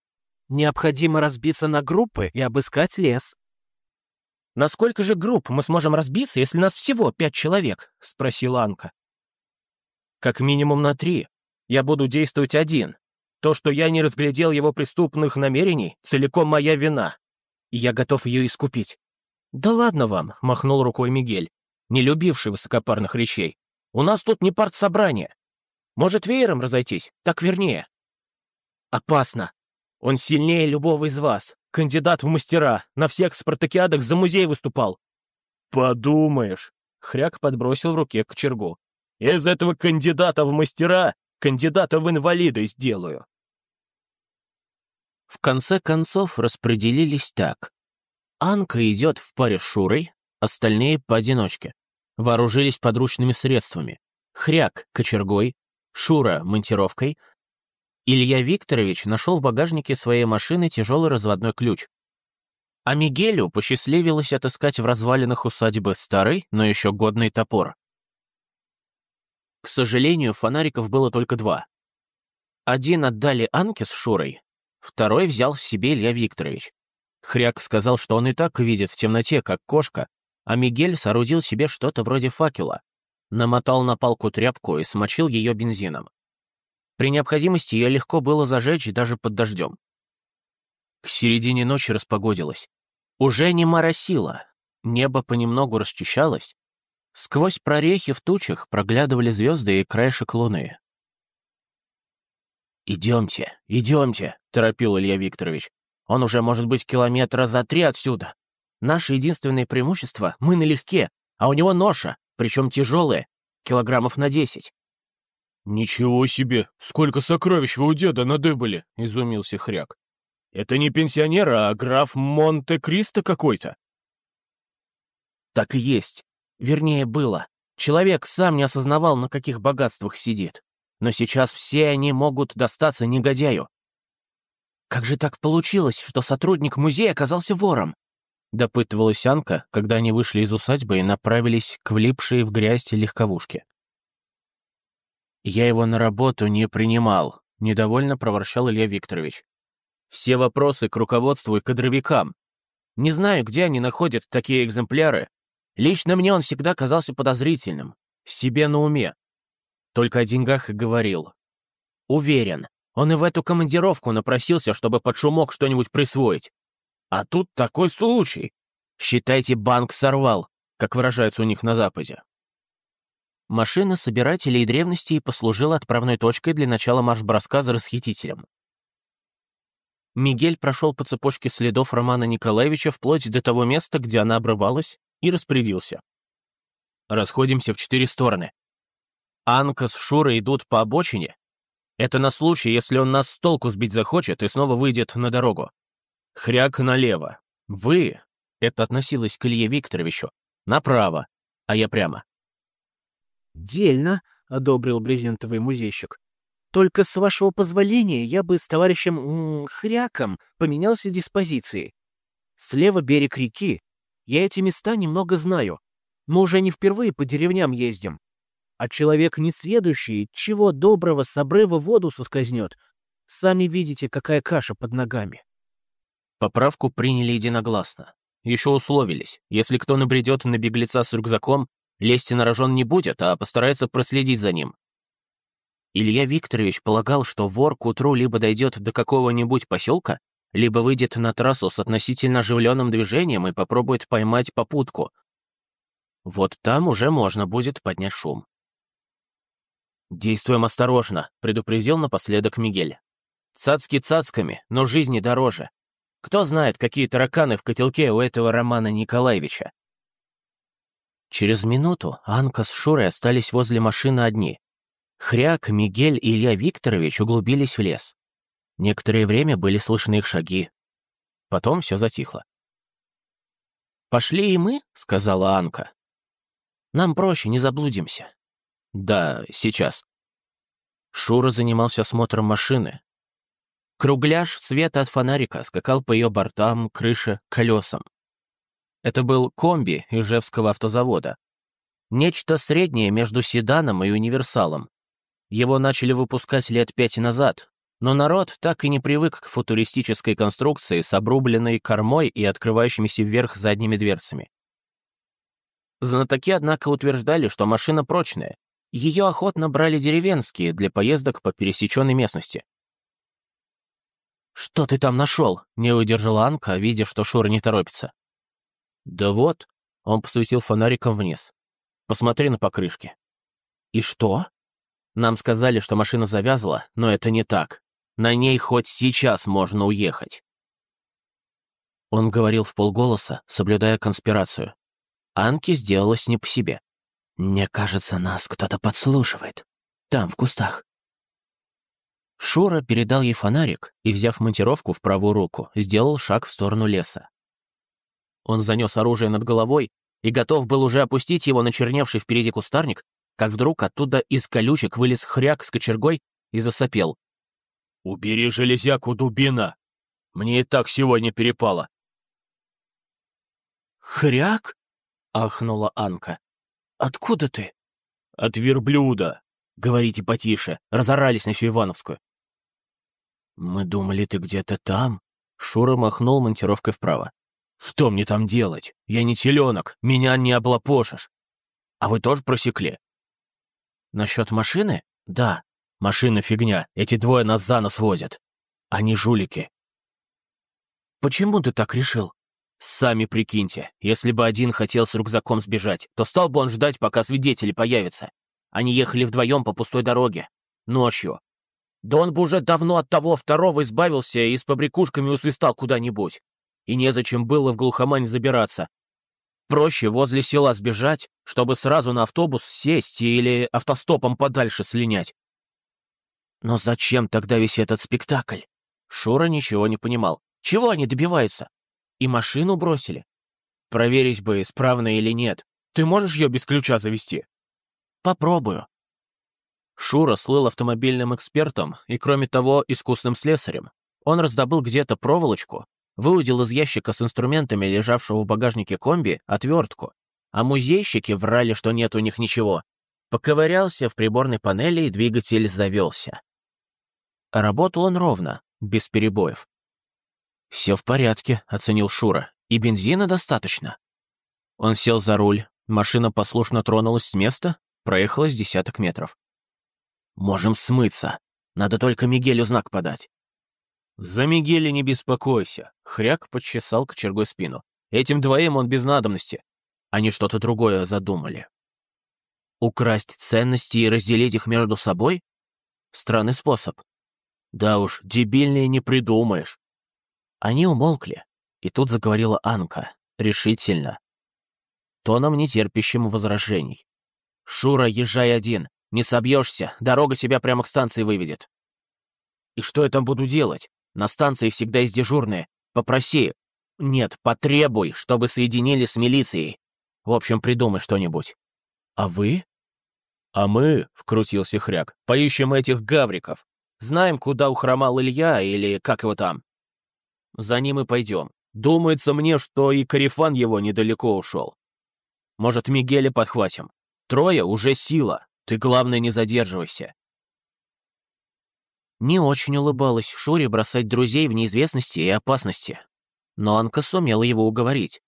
Необходимо разбиться на группы и обыскать лес. «На сколько же групп мы сможем разбиться, если нас всего пять человек?» — спросила Анка. «Как минимум на три. Я буду действовать один. То, что я не разглядел его преступных намерений, целиком моя вина. И я готов ее искупить». «Да ладно вам», — махнул рукой Мигель, не любивший высокопарных речей. «У нас тут не партсобрание. Может, веером разойтись? Так вернее». «Опасно. Он сильнее любого из вас. Кандидат в мастера, на всех спартакиадах за музей выступал. Подумаешь, Хряк подбросил в руке кочергу. Из этого кандидата в мастера кандидата в инвалиды сделаю. В конце концов распределились так. Анка идет в паре с Шурой, остальные поодиночке. Вооружились подручными средствами. Хряк — кочергой, Шура — монтировкой — Илья Викторович нашел в багажнике своей машины тяжелый разводной ключ. А Мигелю посчастливилось отыскать в развалинах усадьбы старый, но еще годный топор. К сожалению, фонариков было только два. Один отдали Анке с Шурой, второй взял себе Илья Викторович. Хряк сказал, что он и так видит в темноте, как кошка, а Мигель соорудил себе что-то вроде факела, намотал на палку тряпку и смочил ее бензином. При необходимости ее легко было зажечь даже под дождем. К середине ночи распогодилось. Уже не моросило, небо понемногу расчищалось. Сквозь прорехи в тучах проглядывали звезды и краешек луны. «Идемте, идемте», — торопил Илья Викторович. «Он уже может быть километра за три отсюда. Наше единственное преимущество — мы налегке, а у него ноша, причем тяжелая, килограммов на десять. «Ничего себе! Сколько сокровищ вы у деда надыбали!» — изумился Хряк. «Это не пенсионер, а граф Монте-Кристо какой-то!» «Так и есть. Вернее, было. Человек сам не осознавал, на каких богатствах сидит. Но сейчас все они могут достаться негодяю. Как же так получилось, что сотрудник музея оказался вором?» Допытывалась Анка, когда они вышли из усадьбы и направились к влипшей в грязь легковушке. «Я его на работу не принимал», — недовольно проворчал Илья Викторович. «Все вопросы к руководству и кадровикам. Не знаю, где они находят такие экземпляры. Лично мне он всегда казался подозрительным, себе на уме. Только о деньгах и говорил. Уверен, он и в эту командировку напросился, чтобы под шумок что-нибудь присвоить. А тут такой случай. Считайте, банк сорвал, как выражаются у них на Западе. Машина собирателей древностей послужила отправной точкой для начала марш-броска за расхитителем. Мигель прошел по цепочке следов Романа Николаевича вплоть до того места, где она обрывалась, и распорядился. «Расходимся в четыре стороны. Анка с Шурой идут по обочине? Это на случай, если он нас с толку сбить захочет и снова выйдет на дорогу. Хряк налево. Вы, это относилось к Илье Викторовичу, направо, а я прямо. «Дельно», — одобрил брезентовый музейщик. «Только с вашего позволения я бы с товарищем м -м, Хряком поменялся диспозицией. Слева берег реки. Я эти места немного знаю. Мы уже не впервые по деревням ездим. А человек несведущий, чего доброго с обрыва воду соскользнет. Сами видите, какая каша под ногами». Поправку приняли единогласно. Еще условились, если кто набредет на беглеца с рюкзаком, лезть на рожон не будет, а постарается проследить за ним. Илья Викторович полагал, что вор к утру либо дойдет до какого-нибудь поселка, либо выйдет на трассу с относительно оживленным движением и попробует поймать попутку. Вот там уже можно будет поднять шум. «Действуем осторожно», — предупредил напоследок Мигель. «Цацки цацками, но жизни дороже. Кто знает, какие тараканы в котелке у этого Романа Николаевича?» Через минуту Анка с Шурой остались возле машины одни. Хряк, Мигель и Илья Викторович углубились в лес. Некоторое время были слышны их шаги. Потом все затихло. «Пошли и мы», — сказала Анка. «Нам проще, не заблудимся». «Да, сейчас». Шура занимался осмотром машины. Кругляш света от фонарика скакал по ее бортам, крыше, колесам. Это был комби Ижевского автозавода. Нечто среднее между седаном и универсалом. Его начали выпускать лет пять назад, но народ так и не привык к футуристической конструкции с обрубленной кормой и открывающимися вверх задними дверцами. Знатоки, однако, утверждали, что машина прочная. Ее охотно брали деревенские для поездок по пересеченной местности. «Что ты там нашел?» — не выдержала Анка, видя, что Шура не торопится. «Да вот», — он посветил фонариком вниз. «Посмотри на покрышки». «И что?» «Нам сказали, что машина завязла, но это не так. На ней хоть сейчас можно уехать». Он говорил в полголоса, соблюдая конспирацию. Анке сделалось не по себе. «Мне кажется, нас кто-то подслушивает. Там, в кустах». Шура передал ей фонарик и, взяв монтировку в правую руку, сделал шаг в сторону леса. Он занес оружие над головой и готов был уже опустить его на черневший впереди кустарник, как вдруг оттуда из колючек вылез хряк с кочергой и засопел. «Убери железяку, дубина! Мне и так сегодня перепало!» «Хряк?» — ахнула Анка. «Откуда ты?» «От верблюда!» «Говорите потише, разорались на всю Ивановскую». «Мы думали, ты где-то там?» Шура махнул монтировкой вправо. Что мне там делать? Я не теленок, меня не облапошишь. А вы тоже просекли? Насчет машины? Да. Машина фигня, эти двое нас за нос возят. Они жулики. Почему ты так решил? Сами прикиньте, если бы один хотел с рюкзаком сбежать, то стал бы он ждать, пока свидетели появятся. Они ехали вдвоем по пустой дороге. Ночью. Да он бы уже давно от того второго избавился и с побрякушками усвистал куда-нибудь и незачем было в глухомань забираться. Проще возле села сбежать, чтобы сразу на автобус сесть или автостопом подальше слинять. Но зачем тогда весь этот спектакль? Шура ничего не понимал. Чего они добиваются? И машину бросили? Проверить бы, исправна или нет. Ты можешь ее без ключа завести? Попробую. Шура слыл автомобильным экспертом и, кроме того, искусным слесарем. Он раздобыл где-то проволочку, выудил из ящика с инструментами, лежавшего в багажнике комби, отвертку. А музейщики врали, что нет у них ничего. Поковырялся в приборной панели, и двигатель завелся. Работал он ровно, без перебоев. «Все в порядке», — оценил Шура, — «и бензина достаточно». Он сел за руль, машина послушно тронулась с места, проехалась десяток метров. «Можем смыться. Надо только Мигелю знак подать». «За Мигеля не беспокойся», — хряк подчесал кочергой спину. «Этим двоим он без надобности. Они что-то другое задумали». «Украсть ценности и разделить их между собой? Странный способ. Да уж, дебильнее не придумаешь». Они умолкли, и тут заговорила Анка, решительно. Тоном нетерпящим возражений. «Шура, езжай один. Не собьешься, дорога себя прямо к станции выведет. И что я там буду делать? На станции всегда есть дежурные. Попроси. Нет, потребуй, чтобы соединили с милицией. В общем, придумай что-нибудь. А вы? А мы, — вкрутился хряк, — поищем этих гавриков. Знаем, куда ухромал Илья или как его там. За ним и пойдем. Думается мне, что и Карифан его недалеко ушел. Может, Мигеля подхватим. Трое уже сила. Ты, главное, не задерживайся. Не очень улыбалась Шуре бросать друзей в неизвестности и опасности. Но Анка сумела его уговорить.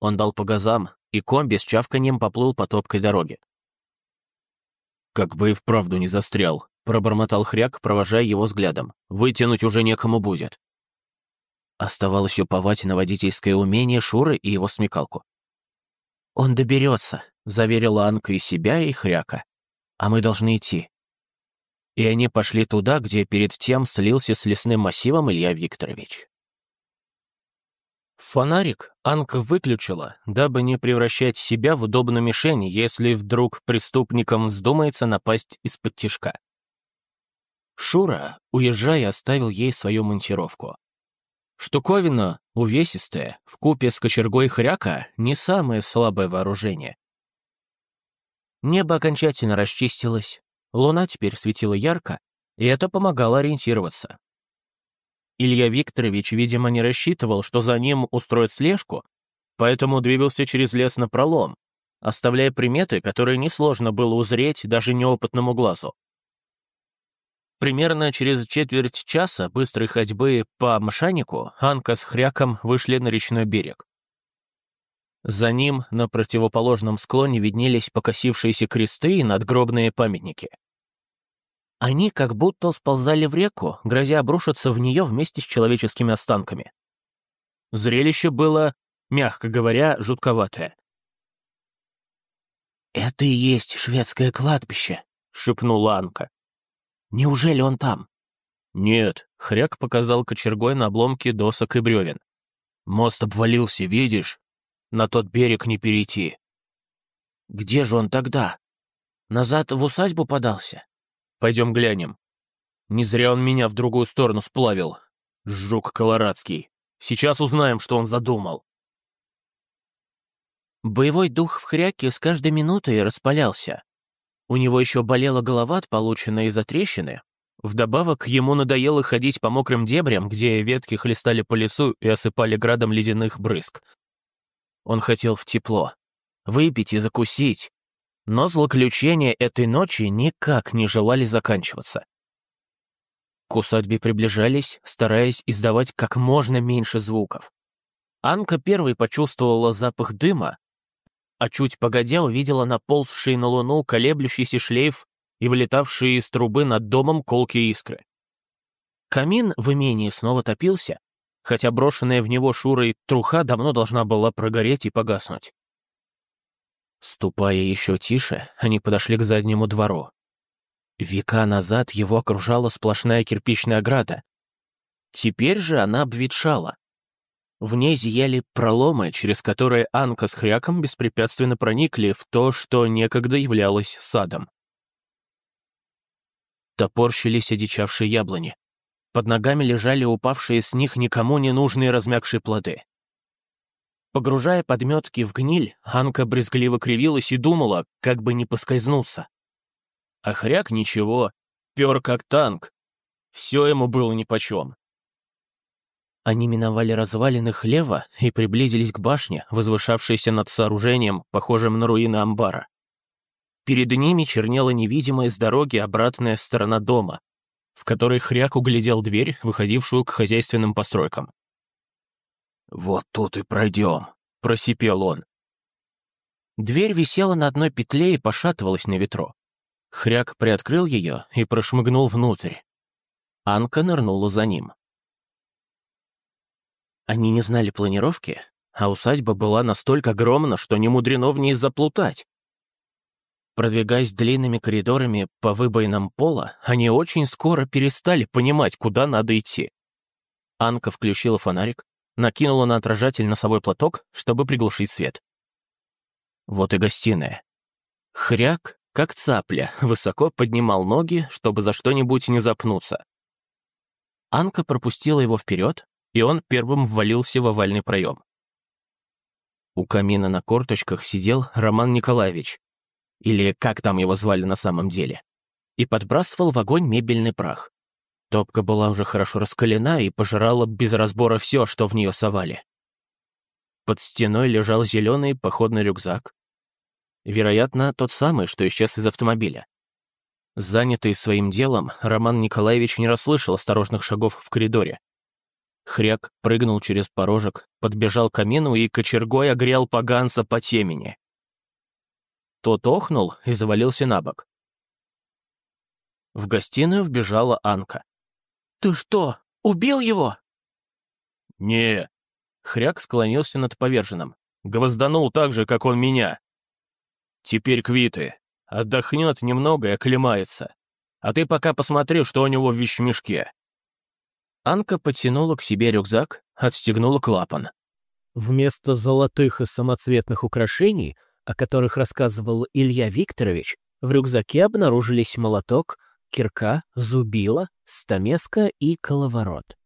Он дал по газам, и комби с чавканьем поплыл по топкой дороге. «Как бы и вправду не застрял», — пробормотал хряк, провожая его взглядом. «Вытянуть уже некому будет». Оставалось уповать на водительское умение Шуры и его смекалку. «Он доберется», — заверила Анка и себя, и хряка. «А мы должны идти». И они пошли туда, где перед тем слился с лесным массивом Илья Викторович. Фонарик Анка выключила, дабы не превращать себя в удобную мишень, если вдруг преступникам вздумается напасть из-под тишка. Шура, уезжая, оставил ей свою монтировку. Штуковина, увесистая, в купе с кочергой хряка, не самое слабое вооружение. Небо окончательно расчистилось, луна теперь светила ярко, и это помогало ориентироваться. Илья Викторович, видимо, не рассчитывал, что за ним устроят слежку, поэтому двигался через лес на пролом, оставляя приметы, которые несложно было узреть даже неопытному глазу. Примерно через четверть часа быстрой ходьбы по Мшанику Анка с Хряком вышли на речной берег. За ним на противоположном склоне виднелись покосившиеся кресты и надгробные памятники. Они как будто сползали в реку, грозя обрушиться в нее вместе с человеческими останками. Зрелище было, мягко говоря, жутковатое. «Это и есть шведское кладбище», — шепнула Анка. «Неужели он там?» «Нет», — хряк показал кочергой на обломке досок и бревен. «Мост обвалился, видишь? На тот берег не перейти». «Где же он тогда? Назад в усадьбу подался?» Пойдем глянем. Не зря он меня в другую сторону сплавил. Жук колорадский. Сейчас узнаем, что он задумал. Боевой дух в хряке с каждой минутой распалялся. У него еще болела голова от полученной из-за трещины. Вдобавок, ему надоело ходить по мокрым дебрям, где ветки хлестали по лесу и осыпали градом ледяных брызг. Он хотел в тепло. Выпить и закусить, но злоключения этой ночи никак не желали заканчиваться. К усадьбе приближались, стараясь издавать как можно меньше звуков. Анка первой почувствовала запах дыма, а чуть погодя увидела наползший на луну колеблющийся шлейф и вылетавшие из трубы над домом колки искры. Камин в имении снова топился, хотя брошенная в него Шурой труха давно должна была прогореть и погаснуть. Ступая еще тише, они подошли к заднему двору. Века назад его окружала сплошная кирпичная ограда. Теперь же она обветшала. В ней зияли проломы, через которые Анка с Хряком беспрепятственно проникли в то, что некогда являлось садом. Топорщились одичавшие яблони. Под ногами лежали упавшие с них никому не нужные размягшие плоды. Погружая подметки в гниль, Анка брезгливо кривилась и думала, как бы не поскользнуться. А хряк ничего, пер как танк. Все ему было нипочем. Они миновали развалины хлева и приблизились к башне, возвышавшейся над сооружением, похожим на руины амбара. Перед ними чернела невидимая с дороги обратная сторона дома, в которой хряк углядел дверь, выходившую к хозяйственным постройкам. «Вот тут и пройдем», — просипел он. Дверь висела на одной петле и пошатывалась на ветру. Хряк приоткрыл ее и прошмыгнул внутрь. Анка нырнула за ним. Они не знали планировки, а усадьба была настолько огромна, что не мудрено в ней заплутать. Продвигаясь длинными коридорами по выбоинам пола, они очень скоро перестали понимать, куда надо идти. Анка включила фонарик, накинула на отражатель носовой платок, чтобы приглушить свет. Вот и гостиная. Хряк, как цапля, высоко поднимал ноги, чтобы за что-нибудь не запнуться. Анка пропустила его вперед, и он первым ввалился в овальный проем. У камина на корточках сидел Роман Николаевич, или как там его звали на самом деле, и подбрасывал в огонь мебельный прах. Топка была уже хорошо раскалена и пожирала без разбора все, что в нее совали. Под стеной лежал зеленый походный рюкзак. Вероятно, тот самый, что исчез из автомобиля. Занятый своим делом, Роман Николаевич не расслышал осторожных шагов в коридоре. Хряк прыгнул через порожек, подбежал к камину и кочергой огрел поганца по темени. Тот охнул и завалился на бок. В гостиную вбежала Анка. «Ты что, убил его?» «Не». Хряк склонился над поверженным. Гвозданул так же, как он меня. «Теперь квиты. Отдохнет немного и оклемается. А ты пока посмотри, что у него в вещмешке». Анка потянула к себе рюкзак, отстегнула клапан. Вместо золотых и самоцветных украшений, о которых рассказывал Илья Викторович, в рюкзаке обнаружились молоток, кирка, зубила, стамеска и коловорот.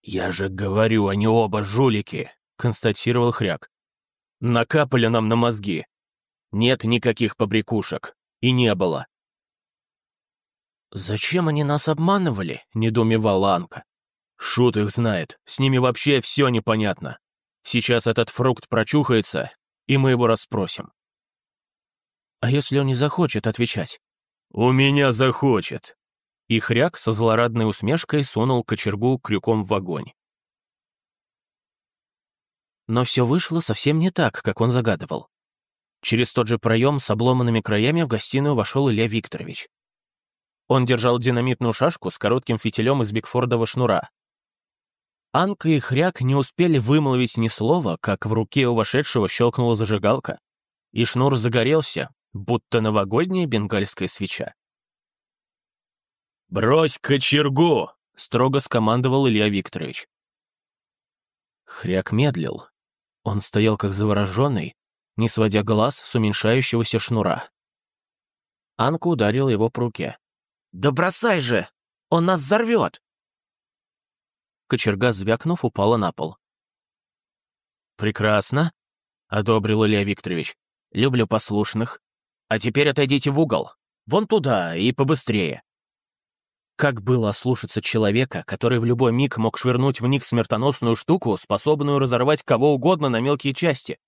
«Я же говорю, они оба жулики», — констатировал Хряк. «Накапали нам на мозги. Нет никаких побрякушек. И не было». «Зачем они нас обманывали?» — недоумевала Анка. «Шут их знает. С ними вообще все непонятно. Сейчас этот фрукт прочухается, и мы его расспросим». «А если он не захочет отвечать?» «У меня захочет!» И хряк со злорадной усмешкой сунул кочергу крюком в огонь. Но все вышло совсем не так, как он загадывал. Через тот же проем с обломанными краями в гостиную вошел Илья Викторович. Он держал динамитную шашку с коротким фитилем из бигфордового шнура. Анка и Хряк не успели вымолвить ни слова, как в руке у вошедшего щелкнула зажигалка, и шнур загорелся, будто новогодняя бенгальская свеча. «Брось кочергу!» — строго скомандовал Илья Викторович. Хряк медлил. Он стоял как завороженный, не сводя глаз с уменьшающегося шнура. Анка ударила его по руке. «Да бросай же! Он нас взорвет!» Кочерга, звякнув, упала на пол. «Прекрасно», — одобрил Илья Викторович. «Люблю послушных. А теперь отойдите в угол. Вон туда и побыстрее. Как было ослушаться человека, который в любой миг мог швырнуть в них смертоносную штуку, способную разорвать кого угодно на мелкие части?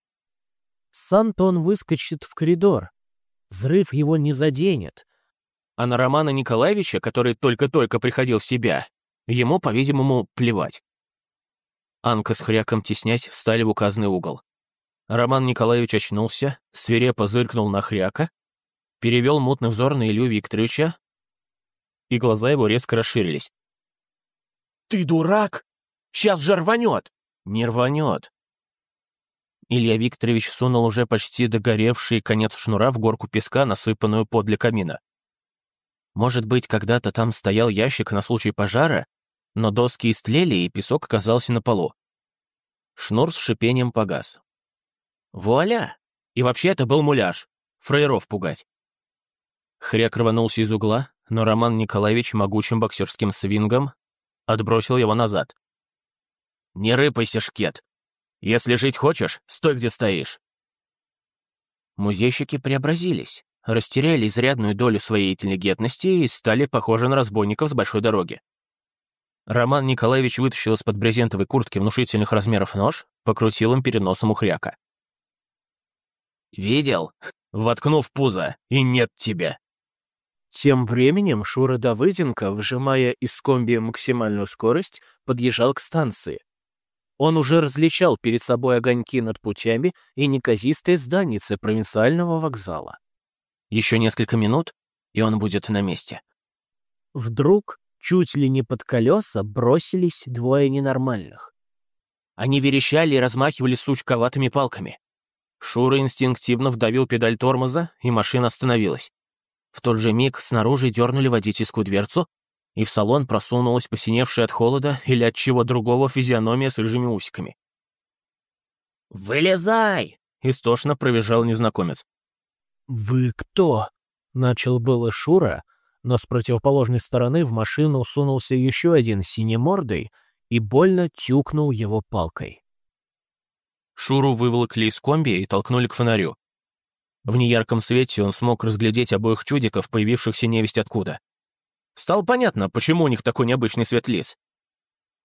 Сам-то он выскочит в коридор. Взрыв его не заденет. А на Романа Николаевича, который только-только приходил в себя, ему, по-видимому, плевать. Анка с хряком теснясь встали в указанный угол. Роман Николаевич очнулся, свирепо зыркнул на хряка, перевел мутный взор на Илью Викторовича, и глаза его резко расширились. «Ты дурак? Сейчас же рванет!» «Не рванет!» Илья Викторович сунул уже почти догоревший конец шнура в горку песка, насыпанную подле камина. Может быть, когда-то там стоял ящик на случай пожара, но доски истлели, и песок оказался на полу. Шнур с шипением погас. Вуаля! И вообще это был муляж. Фрейров пугать. Хряк рванулся из угла, но Роман Николаевич могучим боксерским свингом отбросил его назад. «Не рыпайся, шкет! Если жить хочешь, стой, где стоишь!» Музейщики преобразились, растеряли изрядную долю своей интеллигентности и стали похожи на разбойников с большой дороги. Роман Николаевич вытащил из-под брезентовой куртки внушительных размеров нож, покрутил им перед носом у хряка. «Видел? Воткнув пузо, и нет тебя!» Тем временем Шура Давыденко, выжимая из комби максимальную скорость, подъезжал к станции. Он уже различал перед собой огоньки над путями и неказистые зданицы провинциального вокзала. Еще несколько минут, и он будет на месте. Вдруг, чуть ли не под колеса, бросились двое ненормальных. Они верещали и размахивали сучковатыми палками. Шура инстинктивно вдавил педаль тормоза, и машина остановилась. В тот же миг снаружи дернули водительскую дверцу, и в салон просунулась посиневшая от холода или от чего другого физиономия с рыжими усиками. «Вылезай!» — истошно провизжал незнакомец. «Вы кто?» Начал было Шура, но с противоположной стороны в машину сунулся еще один синемордый и больно тюкнул его палкой. Шуру выволокли из комби и толкнули к фонарю. В неярком свете он смог разглядеть обоих чудиков, появившихся невесть откуда. Стало понятно, почему у них такой необычный свет лиц.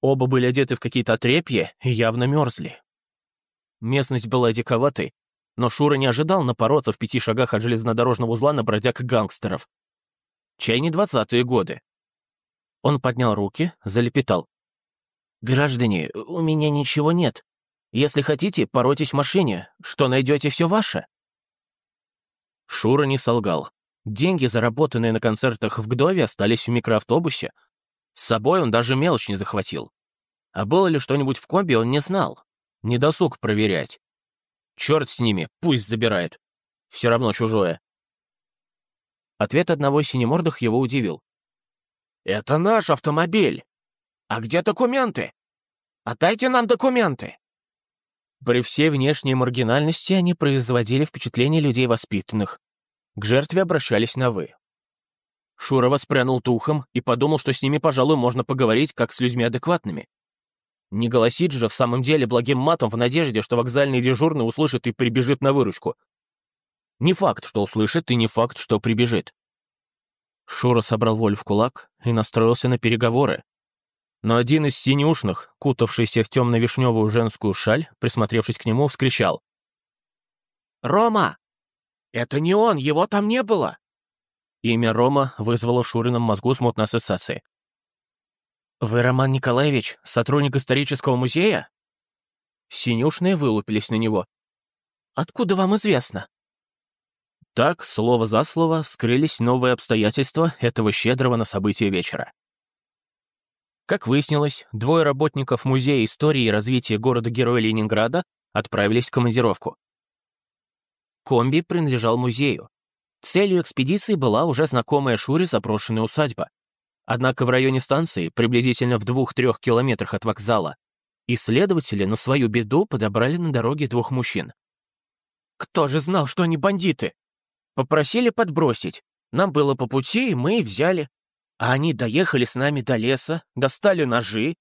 Оба были одеты в какие-то отрепья и явно мерзли. Местность была диковатой, но Шура не ожидал напороться в пяти шагах от железнодорожного узла на бродяг гангстеров. Чай не двадцатые годы. Он поднял руки, залепетал. «Граждане, у меня ничего нет. Если хотите, поройтесь в машине. Что найдете, все ваше». Шура не солгал. Деньги, заработанные на концертах в Гдове, остались в микроавтобусе. С собой он даже мелочь не захватил. А было ли что-нибудь в комби, он не знал. Не досуг проверять. Черт с ними, пусть забирает. Все равно чужое. Ответ одного синемордых его удивил. «Это наш автомобиль. А где документы? Отдайте нам документы!» При всей внешней маргинальности они производили впечатление людей воспитанных. К жертве обращались на «вы». Шура воспрянул тухом и подумал, что с ними, пожалуй, можно поговорить, как с людьми адекватными. Не голосит же в самом деле благим матом в надежде, что вокзальный дежурный услышит и прибежит на выручку. Не факт, что услышит, и не факт, что прибежит. Шура собрал волю в кулак и настроился на переговоры, но один из синюшных, кутавшийся в темно-вишневую женскую шаль, присмотревшись к нему, вскричал. «Рома! Это не он, его там не было!» Имя Рома вызвало в Шурином мозгу смутные ассоциации. «Вы, Роман Николаевич, сотрудник исторического музея?» Синюшные вылупились на него. «Откуда вам известно?» Так, слово за слово, вскрылись новые обстоятельства этого щедрого на события вечера. Как выяснилось, двое работников Музея истории и развития города-героя Ленинграда отправились в командировку. Комби принадлежал музею. Целью экспедиции была уже знакомая Шуре заброшенная усадьба. Однако в районе станции, приблизительно в двух-трех километрах от вокзала, исследователи на свою беду подобрали на дороге двух мужчин. «Кто же знал, что они бандиты?» «Попросили подбросить. Нам было по пути, и мы взяли. А они доехали с нами до леса, достали ножи,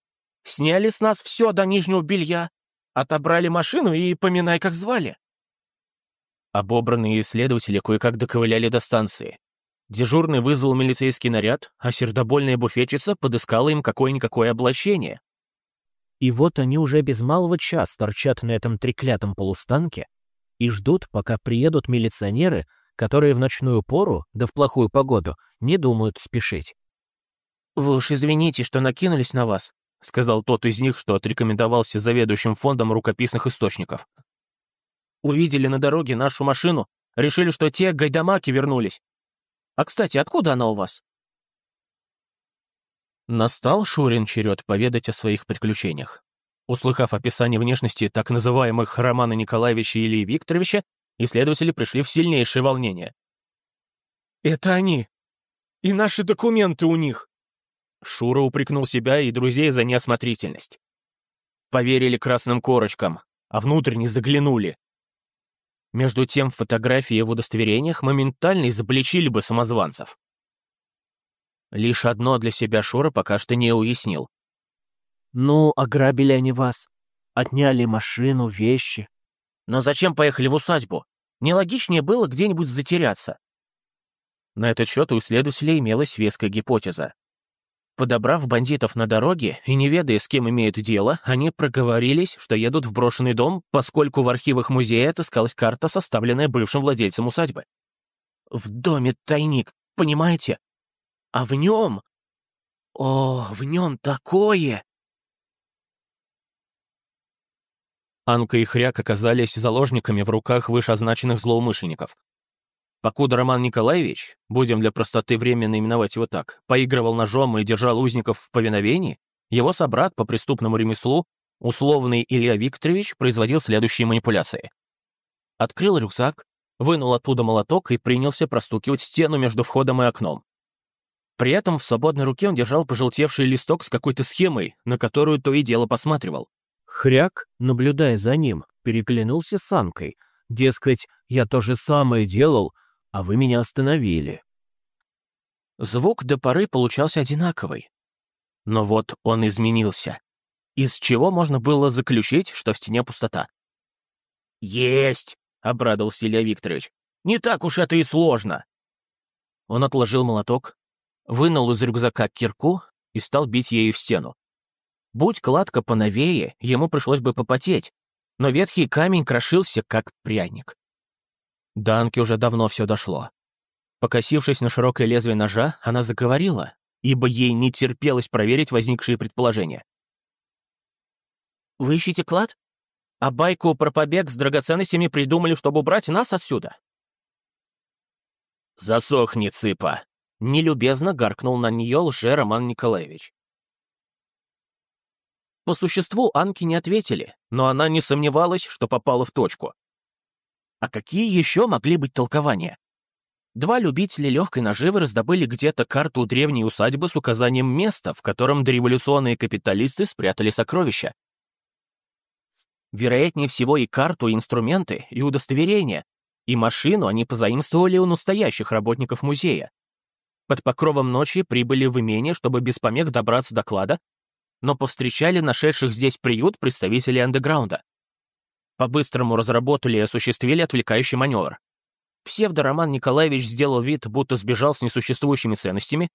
сняли с нас все до нижнего белья, отобрали машину и поминай, как звали. Обобранные исследователи кое-как доковыляли до станции. Дежурный вызвал милицейский наряд, а сердобольная буфетчица подыскала им какое-никакое облачение. И вот они уже без малого час торчат на этом треклятом полустанке и ждут, пока приедут милиционеры, которые в ночную пору, да в плохую погоду, не думают спешить. «Вы уж извините, что накинулись на вас», — сказал тот из них, что отрекомендовался заведующим фондом рукописных источников. «Увидели на дороге нашу машину, решили, что те гайдамаки вернулись. А, кстати, откуда она у вас?» Настал Шурин черед поведать о своих приключениях. Услыхав описание внешности так называемых Романа Николаевича и Ильи Викторовича, исследователи пришли в сильнейшее волнение. «Это они! И наши документы у них!» Шура упрекнул себя и друзей за неосмотрительность. Поверили красным корочкам, а внутрь не заглянули. Между тем, фотографии в удостоверениях моментально изобличили бы самозванцев. Лишь одно для себя Шура пока что не уяснил. «Ну, ограбили они вас, отняли машину, вещи». «Но зачем поехали в усадьбу? Нелогичнее было где-нибудь затеряться». На этот счет у исследователей имелась веская гипотеза. Подобрав бандитов на дороге и не ведая, с кем имеют дело, они проговорились, что едут в брошенный дом, поскольку в архивах музея отыскалась карта, составленная бывшим владельцем усадьбы. В доме тайник, понимаете? А в нем... О, в нем такое! Анка и Хряк оказались заложниками в руках вышеозначенных злоумышленников. Покуда Роман Николаевич, будем для простоты временно именовать его так, поигрывал ножом и держал узников в повиновении, его собрат по преступному ремеслу, условный Илья Викторович, производил следующие манипуляции. Открыл рюкзак, вынул оттуда молоток и принялся простукивать стену между входом и окном. При этом в свободной руке он держал пожелтевший листок с какой-то схемой, на которую то и дело посматривал. Хряк, наблюдая за ним, переглянулся с Анкой. Дескать, я то же самое делал, а вы меня остановили». Звук до поры получался одинаковый. Но вот он изменился. Из чего можно было заключить, что в стене пустота? «Есть!» — обрадовался Илья Викторович. «Не так уж это и сложно!» Он отложил молоток, вынул из рюкзака кирку и стал бить ею в стену. Будь кладка поновее, ему пришлось бы попотеть, но ветхий камень крошился, как пряник. Данке уже давно все дошло. Покосившись на широкое лезвие ножа, она заговорила, ибо ей не терпелось проверить возникшие предположения. «Вы ищете клад? А байку про побег с драгоценностями придумали, чтобы убрать нас отсюда?» «Засохни, цыпа!» — нелюбезно гаркнул на нее лже Роман Николаевич. По существу Анке не ответили, но она не сомневалась, что попала в точку. А какие еще могли быть толкования? Два любителя легкой наживы раздобыли где-то карту древней усадьбы с указанием места, в котором дореволюционные капиталисты спрятали сокровища. Вероятнее всего и карту, и инструменты, и удостоверения, и машину они позаимствовали у настоящих работников музея. Под покровом ночи прибыли в имение, чтобы без помех добраться до клада, но повстречали нашедших здесь приют представителей андеграунда. По-быстрому разработали и осуществили отвлекающий маневр. Псевдо-Роман Николаевич сделал вид, будто сбежал с несуществующими ценностями,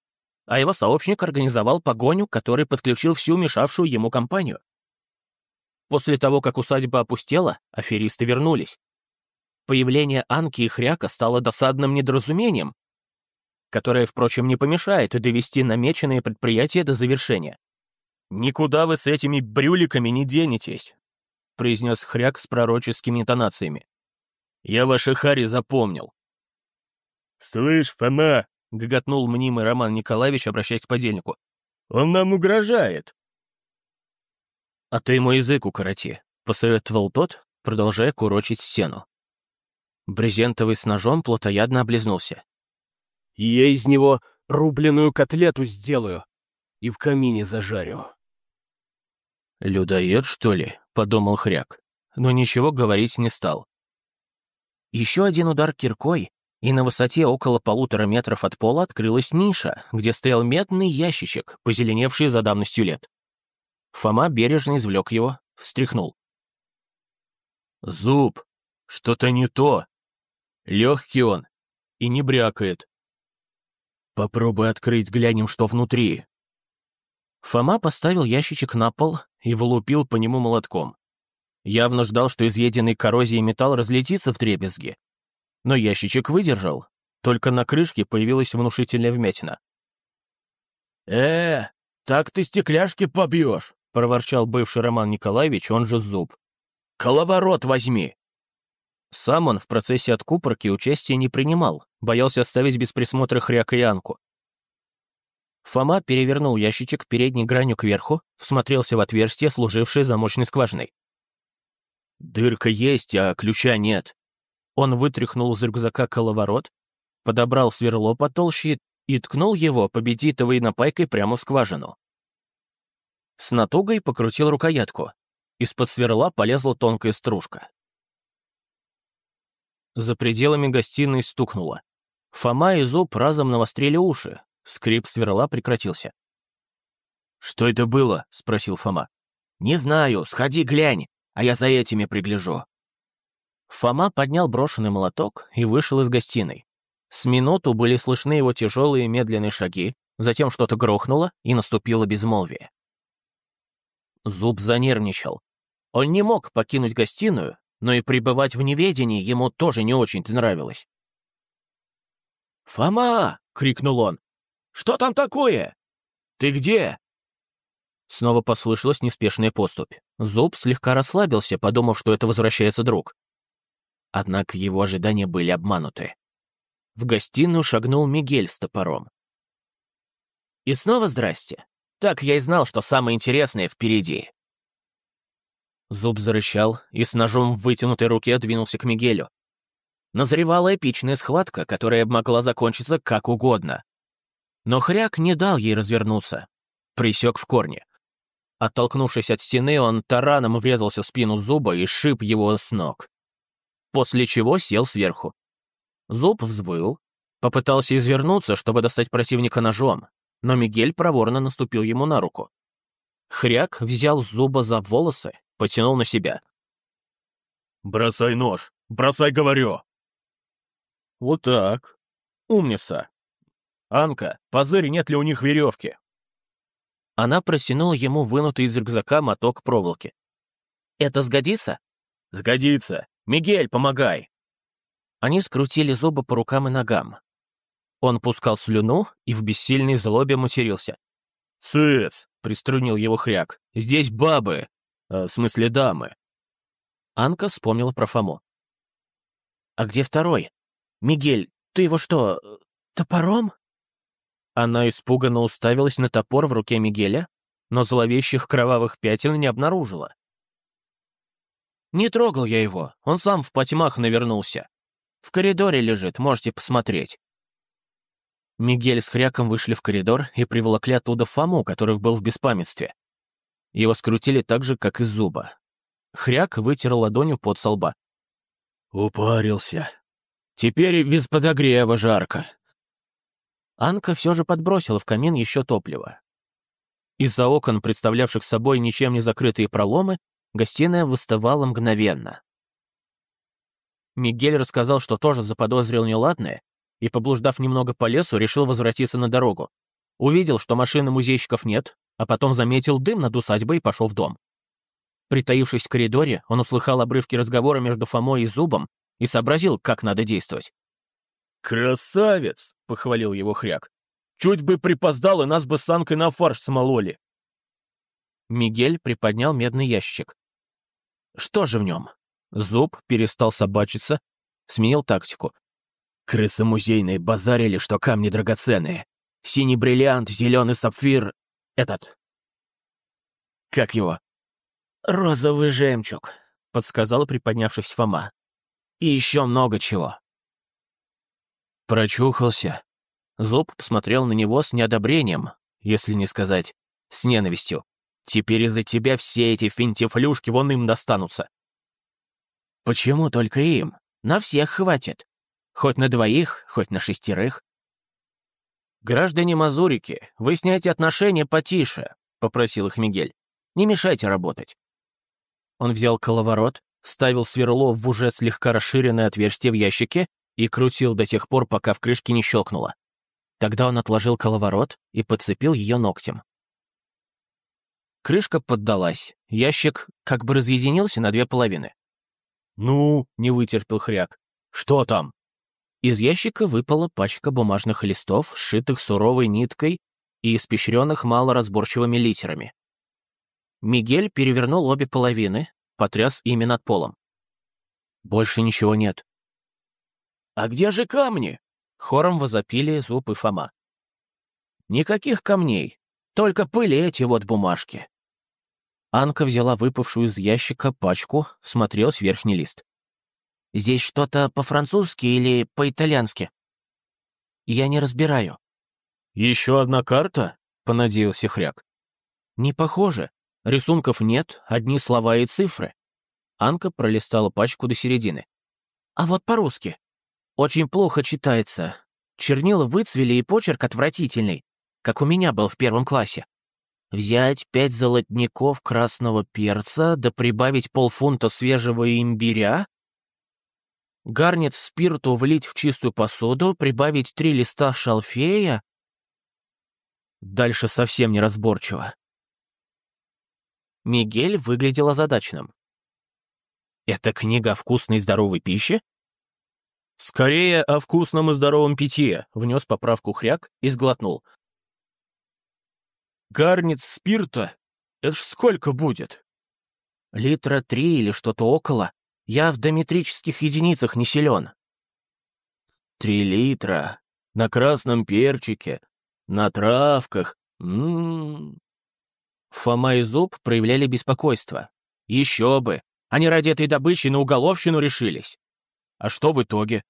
а его сообщник организовал погоню, который подключил всю мешавшую ему компанию. После того, как усадьба опустела, аферисты вернулись. Появление Анки и Хряка стало досадным недоразумением, которое, впрочем, не помешает довести намеченные предприятия до завершения. «Никуда вы с этими брюликами не денетесь», — произнес Хряк с пророческими интонациями. «Я ваши хари запомнил». «Слышь, Фома!» — гоготнул мнимый Роман Николаевич, обращаясь к подельнику. «Он нам угрожает!» «А ты ему язык укороти», — посоветовал тот, продолжая курочить стену. Брезентовый с ножом плотоядно облизнулся. «Я из него рубленую котлету сделаю и в камине зажарю». «Людоед, что ли?» — подумал Хряк, но ничего говорить не стал. Еще один удар киркой, и на высоте около полутора метров от пола открылась ниша, где стоял медный ящичек, позеленевший за давностью лет. Фома бережно извлек его, встряхнул. «Зуб! Что-то не то!» Легкий он и не брякает. Попробуй открыть, глянем, что внутри. Фома поставил ящичек на пол и вылупил по нему молотком. Явно ждал, что изъеденный коррозией металл разлетится в дребезги. Но ящичек выдержал, только на крышке появилась внушительная вмятина. «Э, так ты стекляшки побьешь!» — проворчал бывший Роман Николаевич, он же Зуб. «Коловорот возьми!» Сам он в процессе откупорки участия не принимал, боялся оставить без присмотра Анку. Фома перевернул ящичек передней гранью кверху, всмотрелся в отверстие, служившее замочной скважиной. «Дырка есть, а ключа нет». Он вытряхнул из рюкзака коловорот, подобрал сверло потолще и ткнул его победитовой напайкой прямо в скважину. С натугой покрутил рукоятку. Из-под сверла полезла тонкая стружка. За пределами гостиной стукнуло. Фома и Зуб разом навострили уши. Скрип сверла прекратился. «Что это было?» — спросил Фома. «Не знаю, сходи глянь, а я за этими пригляжу». Фома поднял брошенный молоток и вышел из гостиной. С минуту были слышны его тяжелые медленные шаги, затем что-то грохнуло, и наступило безмолвие. Зуб занервничал. Он не мог покинуть гостиную, но и пребывать в неведении ему тоже не очень-то нравилось. «Фома!» — крикнул он. «Что там такое? Ты где?» Снова послышалась неспешная поступь. Зуб слегка расслабился, подумав, что это возвращается друг. Однако его ожидания были обмануты. В гостиную шагнул Мигель с топором. «И снова здрасте. Так я и знал, что самое интересное впереди». Зуб зарычал и с ножом в вытянутой руке двинулся к Мигелю. Назревала эпичная схватка, которая могла закончиться как угодно. Но хряк не дал ей развернуться. Присек в корне. Оттолкнувшись от стены, он тараном врезался в спину зуба и шип его с ног. После чего сел сверху. Зуб взвыл, попытался извернуться, чтобы достать противника ножом, но Мигель проворно наступил ему на руку. Хряк взял Зуба за волосы, потянул на себя. «Бросай нож! Бросай, говорю!» «Вот так. Умница. Анка, позырь, нет ли у них веревки?» Она протянула ему вынутый из рюкзака моток проволоки. «Это сгодится?» «Сгодится. Мигель, помогай!» Они скрутили зубы по рукам и ногам. Он пускал слюну и в бессильной злобе матерился. «Сыц!» — приструнил его хряк. «Здесь бабы! А, в смысле дамы!» Анка вспомнила про Фому. «А где второй? Мигель, ты его что, топором?» Она испуганно уставилась на топор в руке Мигеля, но зловещих кровавых пятен не обнаружила. «Не трогал я его, он сам в потьмах навернулся. В коридоре лежит, можете посмотреть». Мигель с Хряком вышли в коридор и приволокли оттуда Фому, который был в беспамятстве. Его скрутили так же, как и зуба. Хряк вытер ладонью под со лба. «Упарился. Теперь без подогрева жарко», Анка все же подбросила в камин еще топливо. Из-за окон, представлявших собой ничем не закрытые проломы, гостиная выставала мгновенно. Мигель рассказал, что тоже заподозрил неладное, и, поблуждав немного по лесу, решил возвратиться на дорогу. Увидел, что машины музейщиков нет, а потом заметил дым над усадьбой и пошел в дом. Притаившись в коридоре, он услыхал обрывки разговора между Фомой и Зубом и сообразил, как надо действовать. «Красавец!» — похвалил его хряк. «Чуть бы припоздал, и нас бы с Анкой на фарш смололи!» Мигель приподнял медный ящик. Что же в нем? Зуб перестал собачиться, сменил тактику. Крысы музейные базарили, что камни драгоценные. Синий бриллиант, зеленый сапфир. Этот. Как его? Розовый жемчуг, подсказал приподнявшись Фома. И еще много чего. Прочухался. Зуб посмотрел на него с неодобрением, если не сказать, с ненавистью. Теперь из-за тебя все эти финтифлюшки вон им достанутся. Почему только им? На всех хватит. Хоть на двоих, хоть на шестерых. «Граждане Мазурики, выясняйте отношения потише», — попросил их Мигель. «Не мешайте работать». Он взял коловорот, ставил сверло в уже слегка расширенное отверстие в ящике и крутил до тех пор, пока в крышке не щелкнуло. Тогда он отложил коловорот и подцепил ее ногтем. Крышка поддалась, ящик как бы разъединился на две половины. «Ну?» — не вытерпел хряк. «Что там?» Из ящика выпала пачка бумажных листов, сшитых суровой ниткой и испещренных малоразборчивыми литерами. Мигель перевернул обе половины, потряс ими над полом. Больше ничего нет. «А где же камни?» — хором возопили Зуб и Фома. «Никаких камней, только пыли эти вот бумажки». Анка взяла выпавшую из ящика пачку, смотрелась верхний лист. «Здесь что-то по-французски или по-итальянски?» «Я не разбираю». «Еще одна карта?» — понадеялся Хряк. «Не похоже. Рисунков нет, одни слова и цифры». Анка пролистала пачку до середины. «А вот по-русски. Очень плохо читается. Чернила выцвели и почерк отвратительный, как у меня был в первом классе. Взять пять золотников красного перца, да прибавить полфунта свежего имбиря, гарнит спирту влить в чистую посуду, прибавить три листа шалфея. Дальше совсем неразборчиво. Мигель выглядел озадаченным. «Это книга о вкусной здоровой пище?» «Скорее о вкусном и здоровом питье», — внес поправку хряк и сглотнул. «Гарниц спирта? Это ж сколько будет?» «Литра три или что-то около. Я в дометрических единицах не силен». «Три литра. На красном перчике. На травках. М-м-м». Фома и Зуб проявляли беспокойство. Еще бы! Они ради этой добычи на уголовщину решились. А что в итоге?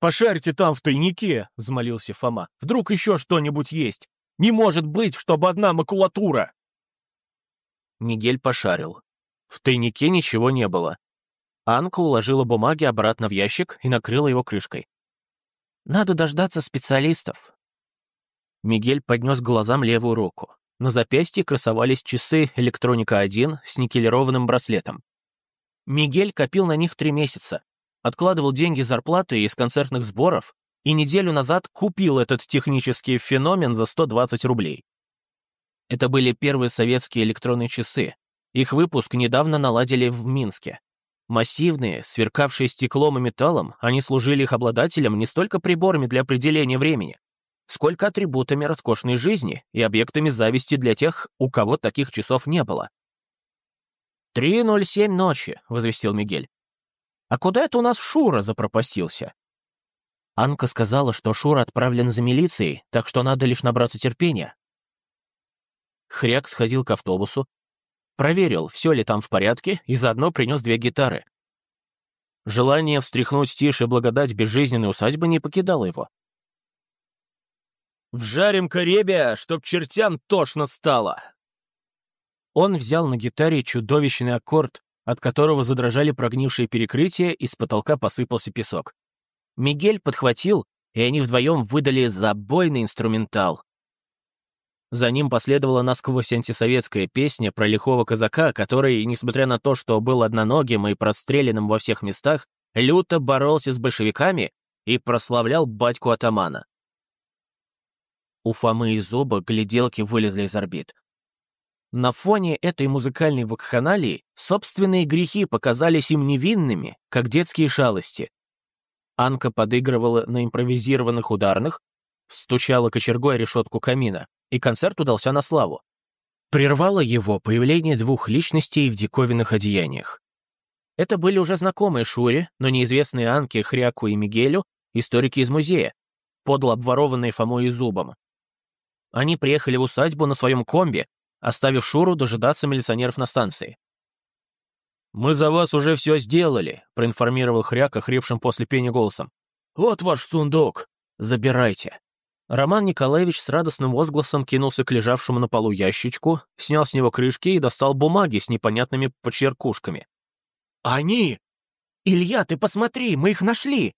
«Пошарьте там в тайнике», — взмолился Фома. «Вдруг еще что-нибудь есть? Не может быть, чтобы одна макулатура!» Мигель пошарил. В тайнике ничего не было. Анка уложила бумаги обратно в ящик и накрыла его крышкой. «Надо дождаться специалистов». Мигель поднес глазам левую руку. На запястье красовались часы «Электроника-1» с никелированным браслетом. Мигель копил на них три месяца, откладывал деньги зарплаты из концертных сборов и неделю назад купил этот технический феномен за 120 рублей. Это были первые советские электронные часы. Их выпуск недавно наладили в Минске. Массивные, сверкавшие стеклом и металлом, они служили их обладателям не столько приборами для определения времени, сколько атрибутами роскошной жизни и объектами зависти для тех, у кого таких часов не было. «3.07 ночи», — возвестил Мигель. «А куда это у нас Шура запропастился?» Анка сказала, что Шура отправлен за милицией, так что надо лишь набраться терпения. Хряк сходил к автобусу, проверил, все ли там в порядке, и заодно принес две гитары. Желание встряхнуть тише благодать безжизненной усадьбы не покидало его. «Вжарим коребия, чтоб чертям тошно стало!» Он взял на гитаре чудовищный аккорд, от которого задрожали прогнившие перекрытия, и с потолка посыпался песок. Мигель подхватил, и они вдвоем выдали забойный инструментал. За ним последовала насквозь антисоветская песня про лихого казака, который, несмотря на то, что был одноногим и простреленным во всех местах, люто боролся с большевиками и прославлял батьку-атамана. У Фомы и Зуба гляделки вылезли из орбит. На фоне этой музыкальной вакханалии собственные грехи показались им невинными, как детские шалости. Анка подыгрывала на импровизированных ударных, стучала кочергой решетку камина, и концерт удался на славу. Прервало его появление двух личностей в диковинных одеяниях. Это были уже знакомые Шуре, но неизвестные Анке, Хряку и Мигелю, историки из музея, подло обворованные Фомой и Зубом. Они приехали в усадьбу на своем комбе, оставив Шуру дожидаться милиционеров на станции. «Мы за вас уже все сделали», — проинформировал Хряк, охрипшим после пени голосом. «Вот ваш сундук. Забирайте». Роман Николаевич с радостным возгласом кинулся к лежавшему на полу ящичку, снял с него крышки и достал бумаги с непонятными почеркушками. «Они! Илья, ты посмотри, мы их нашли!»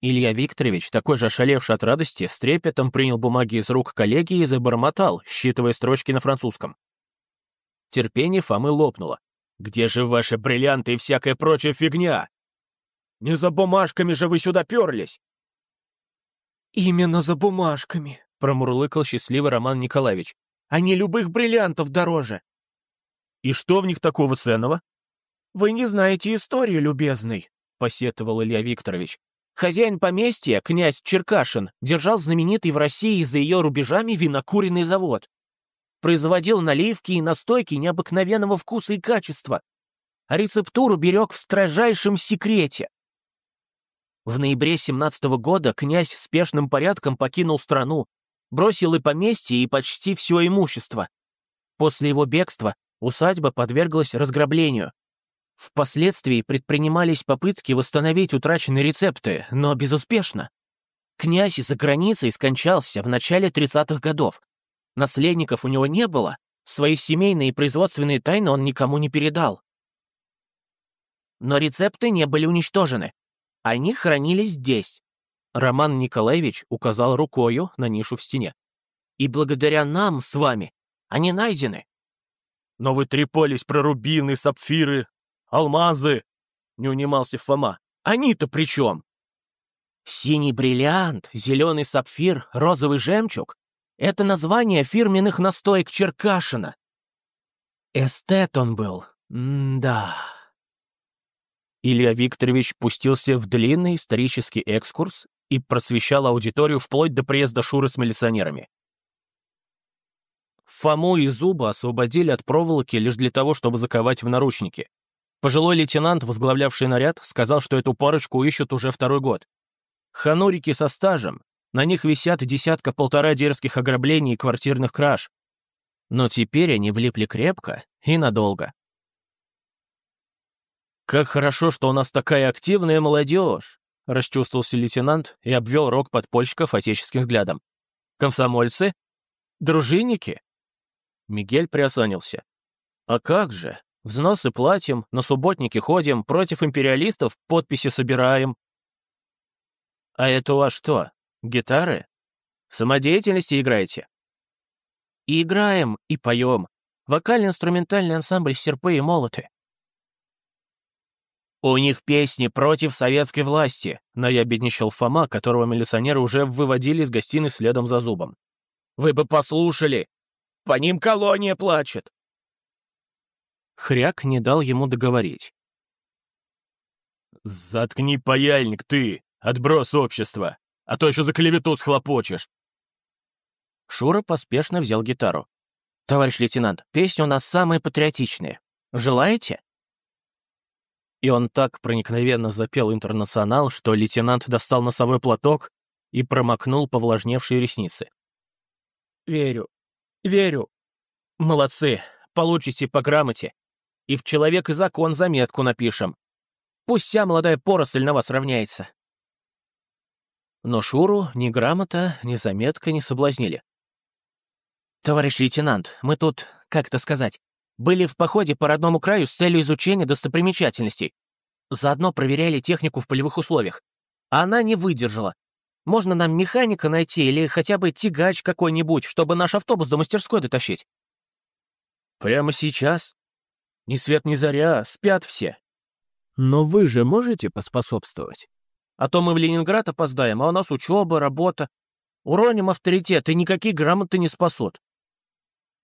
Илья Викторович, такой же ошалевший от радости, с трепетом принял бумаги из рук коллеги и забормотал, считывая строчки на французском. Терпение Фомы лопнуло. «Где же ваши бриллианты и всякая прочая фигня? Не за бумажками же вы сюда перлись!» «Именно за бумажками», — промурлыкал счастливый Роман Николаевич. «Они любых бриллиантов дороже». «И что в них такого ценного?» «Вы не знаете историю, любезный», — посетовал Илья Викторович. «Хозяин поместья, князь Черкашин, держал знаменитый в России за ее рубежами винокуренный завод. Производил наливки и настойки необыкновенного вкуса и качества. А рецептуру берег в строжайшем секрете. В ноябре 17 -го года князь спешным порядком покинул страну, бросил и поместье, и почти все имущество. После его бегства усадьба подверглась разграблению. Впоследствии предпринимались попытки восстановить утраченные рецепты, но безуспешно. Князь за границей скончался в начале 30-х годов. Наследников у него не было, свои семейные и производственные тайны он никому не передал. Но рецепты не были уничтожены. Они хранились здесь. Роман Николаевич указал рукою на нишу в стене. И благодаря нам с вами они найдены. Но вы трепались про рубины, сапфиры, алмазы, не унимался Фома. Они-то при чем? Синий бриллиант, зеленый сапфир, розовый жемчуг — это название фирменных настоек Черкашина. Эстет он был, М-да. Илья Викторович пустился в длинный исторический экскурс и просвещал аудиторию вплоть до приезда Шуры с милиционерами. Фому и Зуба освободили от проволоки лишь для того, чтобы заковать в наручники. Пожилой лейтенант, возглавлявший наряд, сказал, что эту парочку ищут уже второй год. Ханурики со стажем, на них висят десятка-полтора дерзких ограблений и квартирных краж. Но теперь они влипли крепко и надолго. «Как хорошо, что у нас такая активная молодежь!» — расчувствовался лейтенант и обвел рог подпольщиков отеческим взглядом. «Комсомольцы? Дружинники?» Мигель приосанился. «А как же? Взносы платим, на субботники ходим, против империалистов подписи собираем. А это у вас что, гитары? Самодеятельности играете? И играем, и поем. Вокально-инструментальный ансамбль «Серпы и молоты». «У них песни против советской власти», — наябедничал Фома, которого милиционеры уже выводили из гостиной следом за зубом. «Вы бы послушали! По ним колония плачет!» Хряк не дал ему договорить. «Заткни паяльник ты, отброс общества, а то еще за клевету схлопочешь!» Шура поспешно взял гитару. «Товарищ лейтенант, песни у нас самые патриотичные. Желаете?» И он так проникновенно запел «Интернационал», что лейтенант достал носовой платок и промокнул повлажневшие ресницы. «Верю, верю. Молодцы, получите по грамоте. И в «Человек и закон» заметку напишем. Пусть вся молодая поросль на вас равняется». Но Шуру ни грамота, ни заметка не соблазнили. «Товарищ лейтенант, мы тут, как это сказать, были в походе по родному краю с целью изучения достопримечательностей. Заодно проверяли технику в полевых условиях. А она не выдержала. Можно нам механика найти или хотя бы тягач какой-нибудь, чтобы наш автобус до мастерской дотащить? Прямо сейчас? Ни свет ни заря, спят все. Но вы же можете поспособствовать? А то мы в Ленинград опоздаем, а у нас учеба, работа. Уроним авторитет, и никакие грамоты не спасут.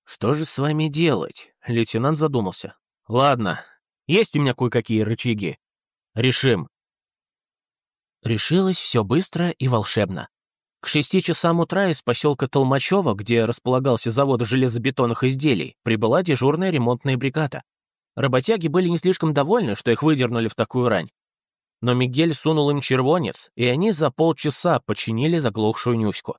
«Что же с вами делать?» — лейтенант задумался. «Ладно, есть у меня кое-какие рычаги. Решим». Решилось все быстро и волшебно. К шести часам утра из поселка Толмачева, где располагался завод железобетонных изделий, прибыла дежурная ремонтная бригада. Работяги были не слишком довольны, что их выдернули в такую рань. Но Мигель сунул им червонец, и они за полчаса починили заглохшую Нюську.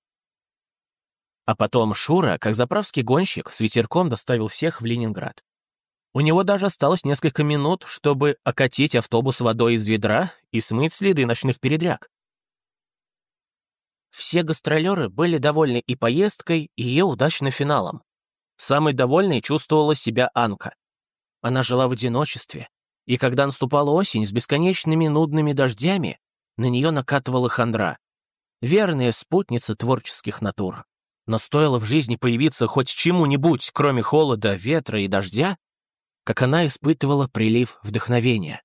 А потом Шура, как заправский гонщик, с ветерком доставил всех в Ленинград. У него даже осталось несколько минут, чтобы окатить автобус водой из ведра и смыть следы ночных передряг. Все гастролеры были довольны и поездкой, и ее удачным финалом. Самой довольной чувствовала себя Анка. Она жила в одиночестве, и когда наступала осень с бесконечными нудными дождями, на нее накатывала хандра. Верная спутница творческих натур. Но стоило в жизни появиться хоть чему-нибудь, кроме холода, ветра и дождя, как она испытывала прилив вдохновения.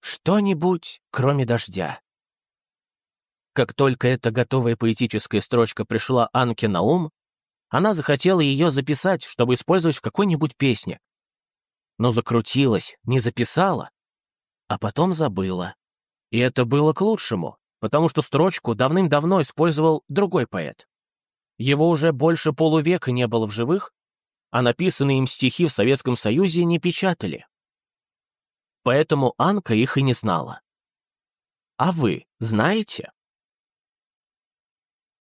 Что-нибудь, кроме дождя. Как только эта готовая поэтическая строчка пришла Анке на ум, она захотела ее записать, чтобы использовать в какой-нибудь песне. Но закрутилась, не записала, а потом забыла. И это было к лучшему потому что строчку давным-давно использовал другой поэт. Его уже больше полувека не было в живых, а написанные им стихи в Советском Союзе не печатали. Поэтому Анка их и не знала. А вы знаете?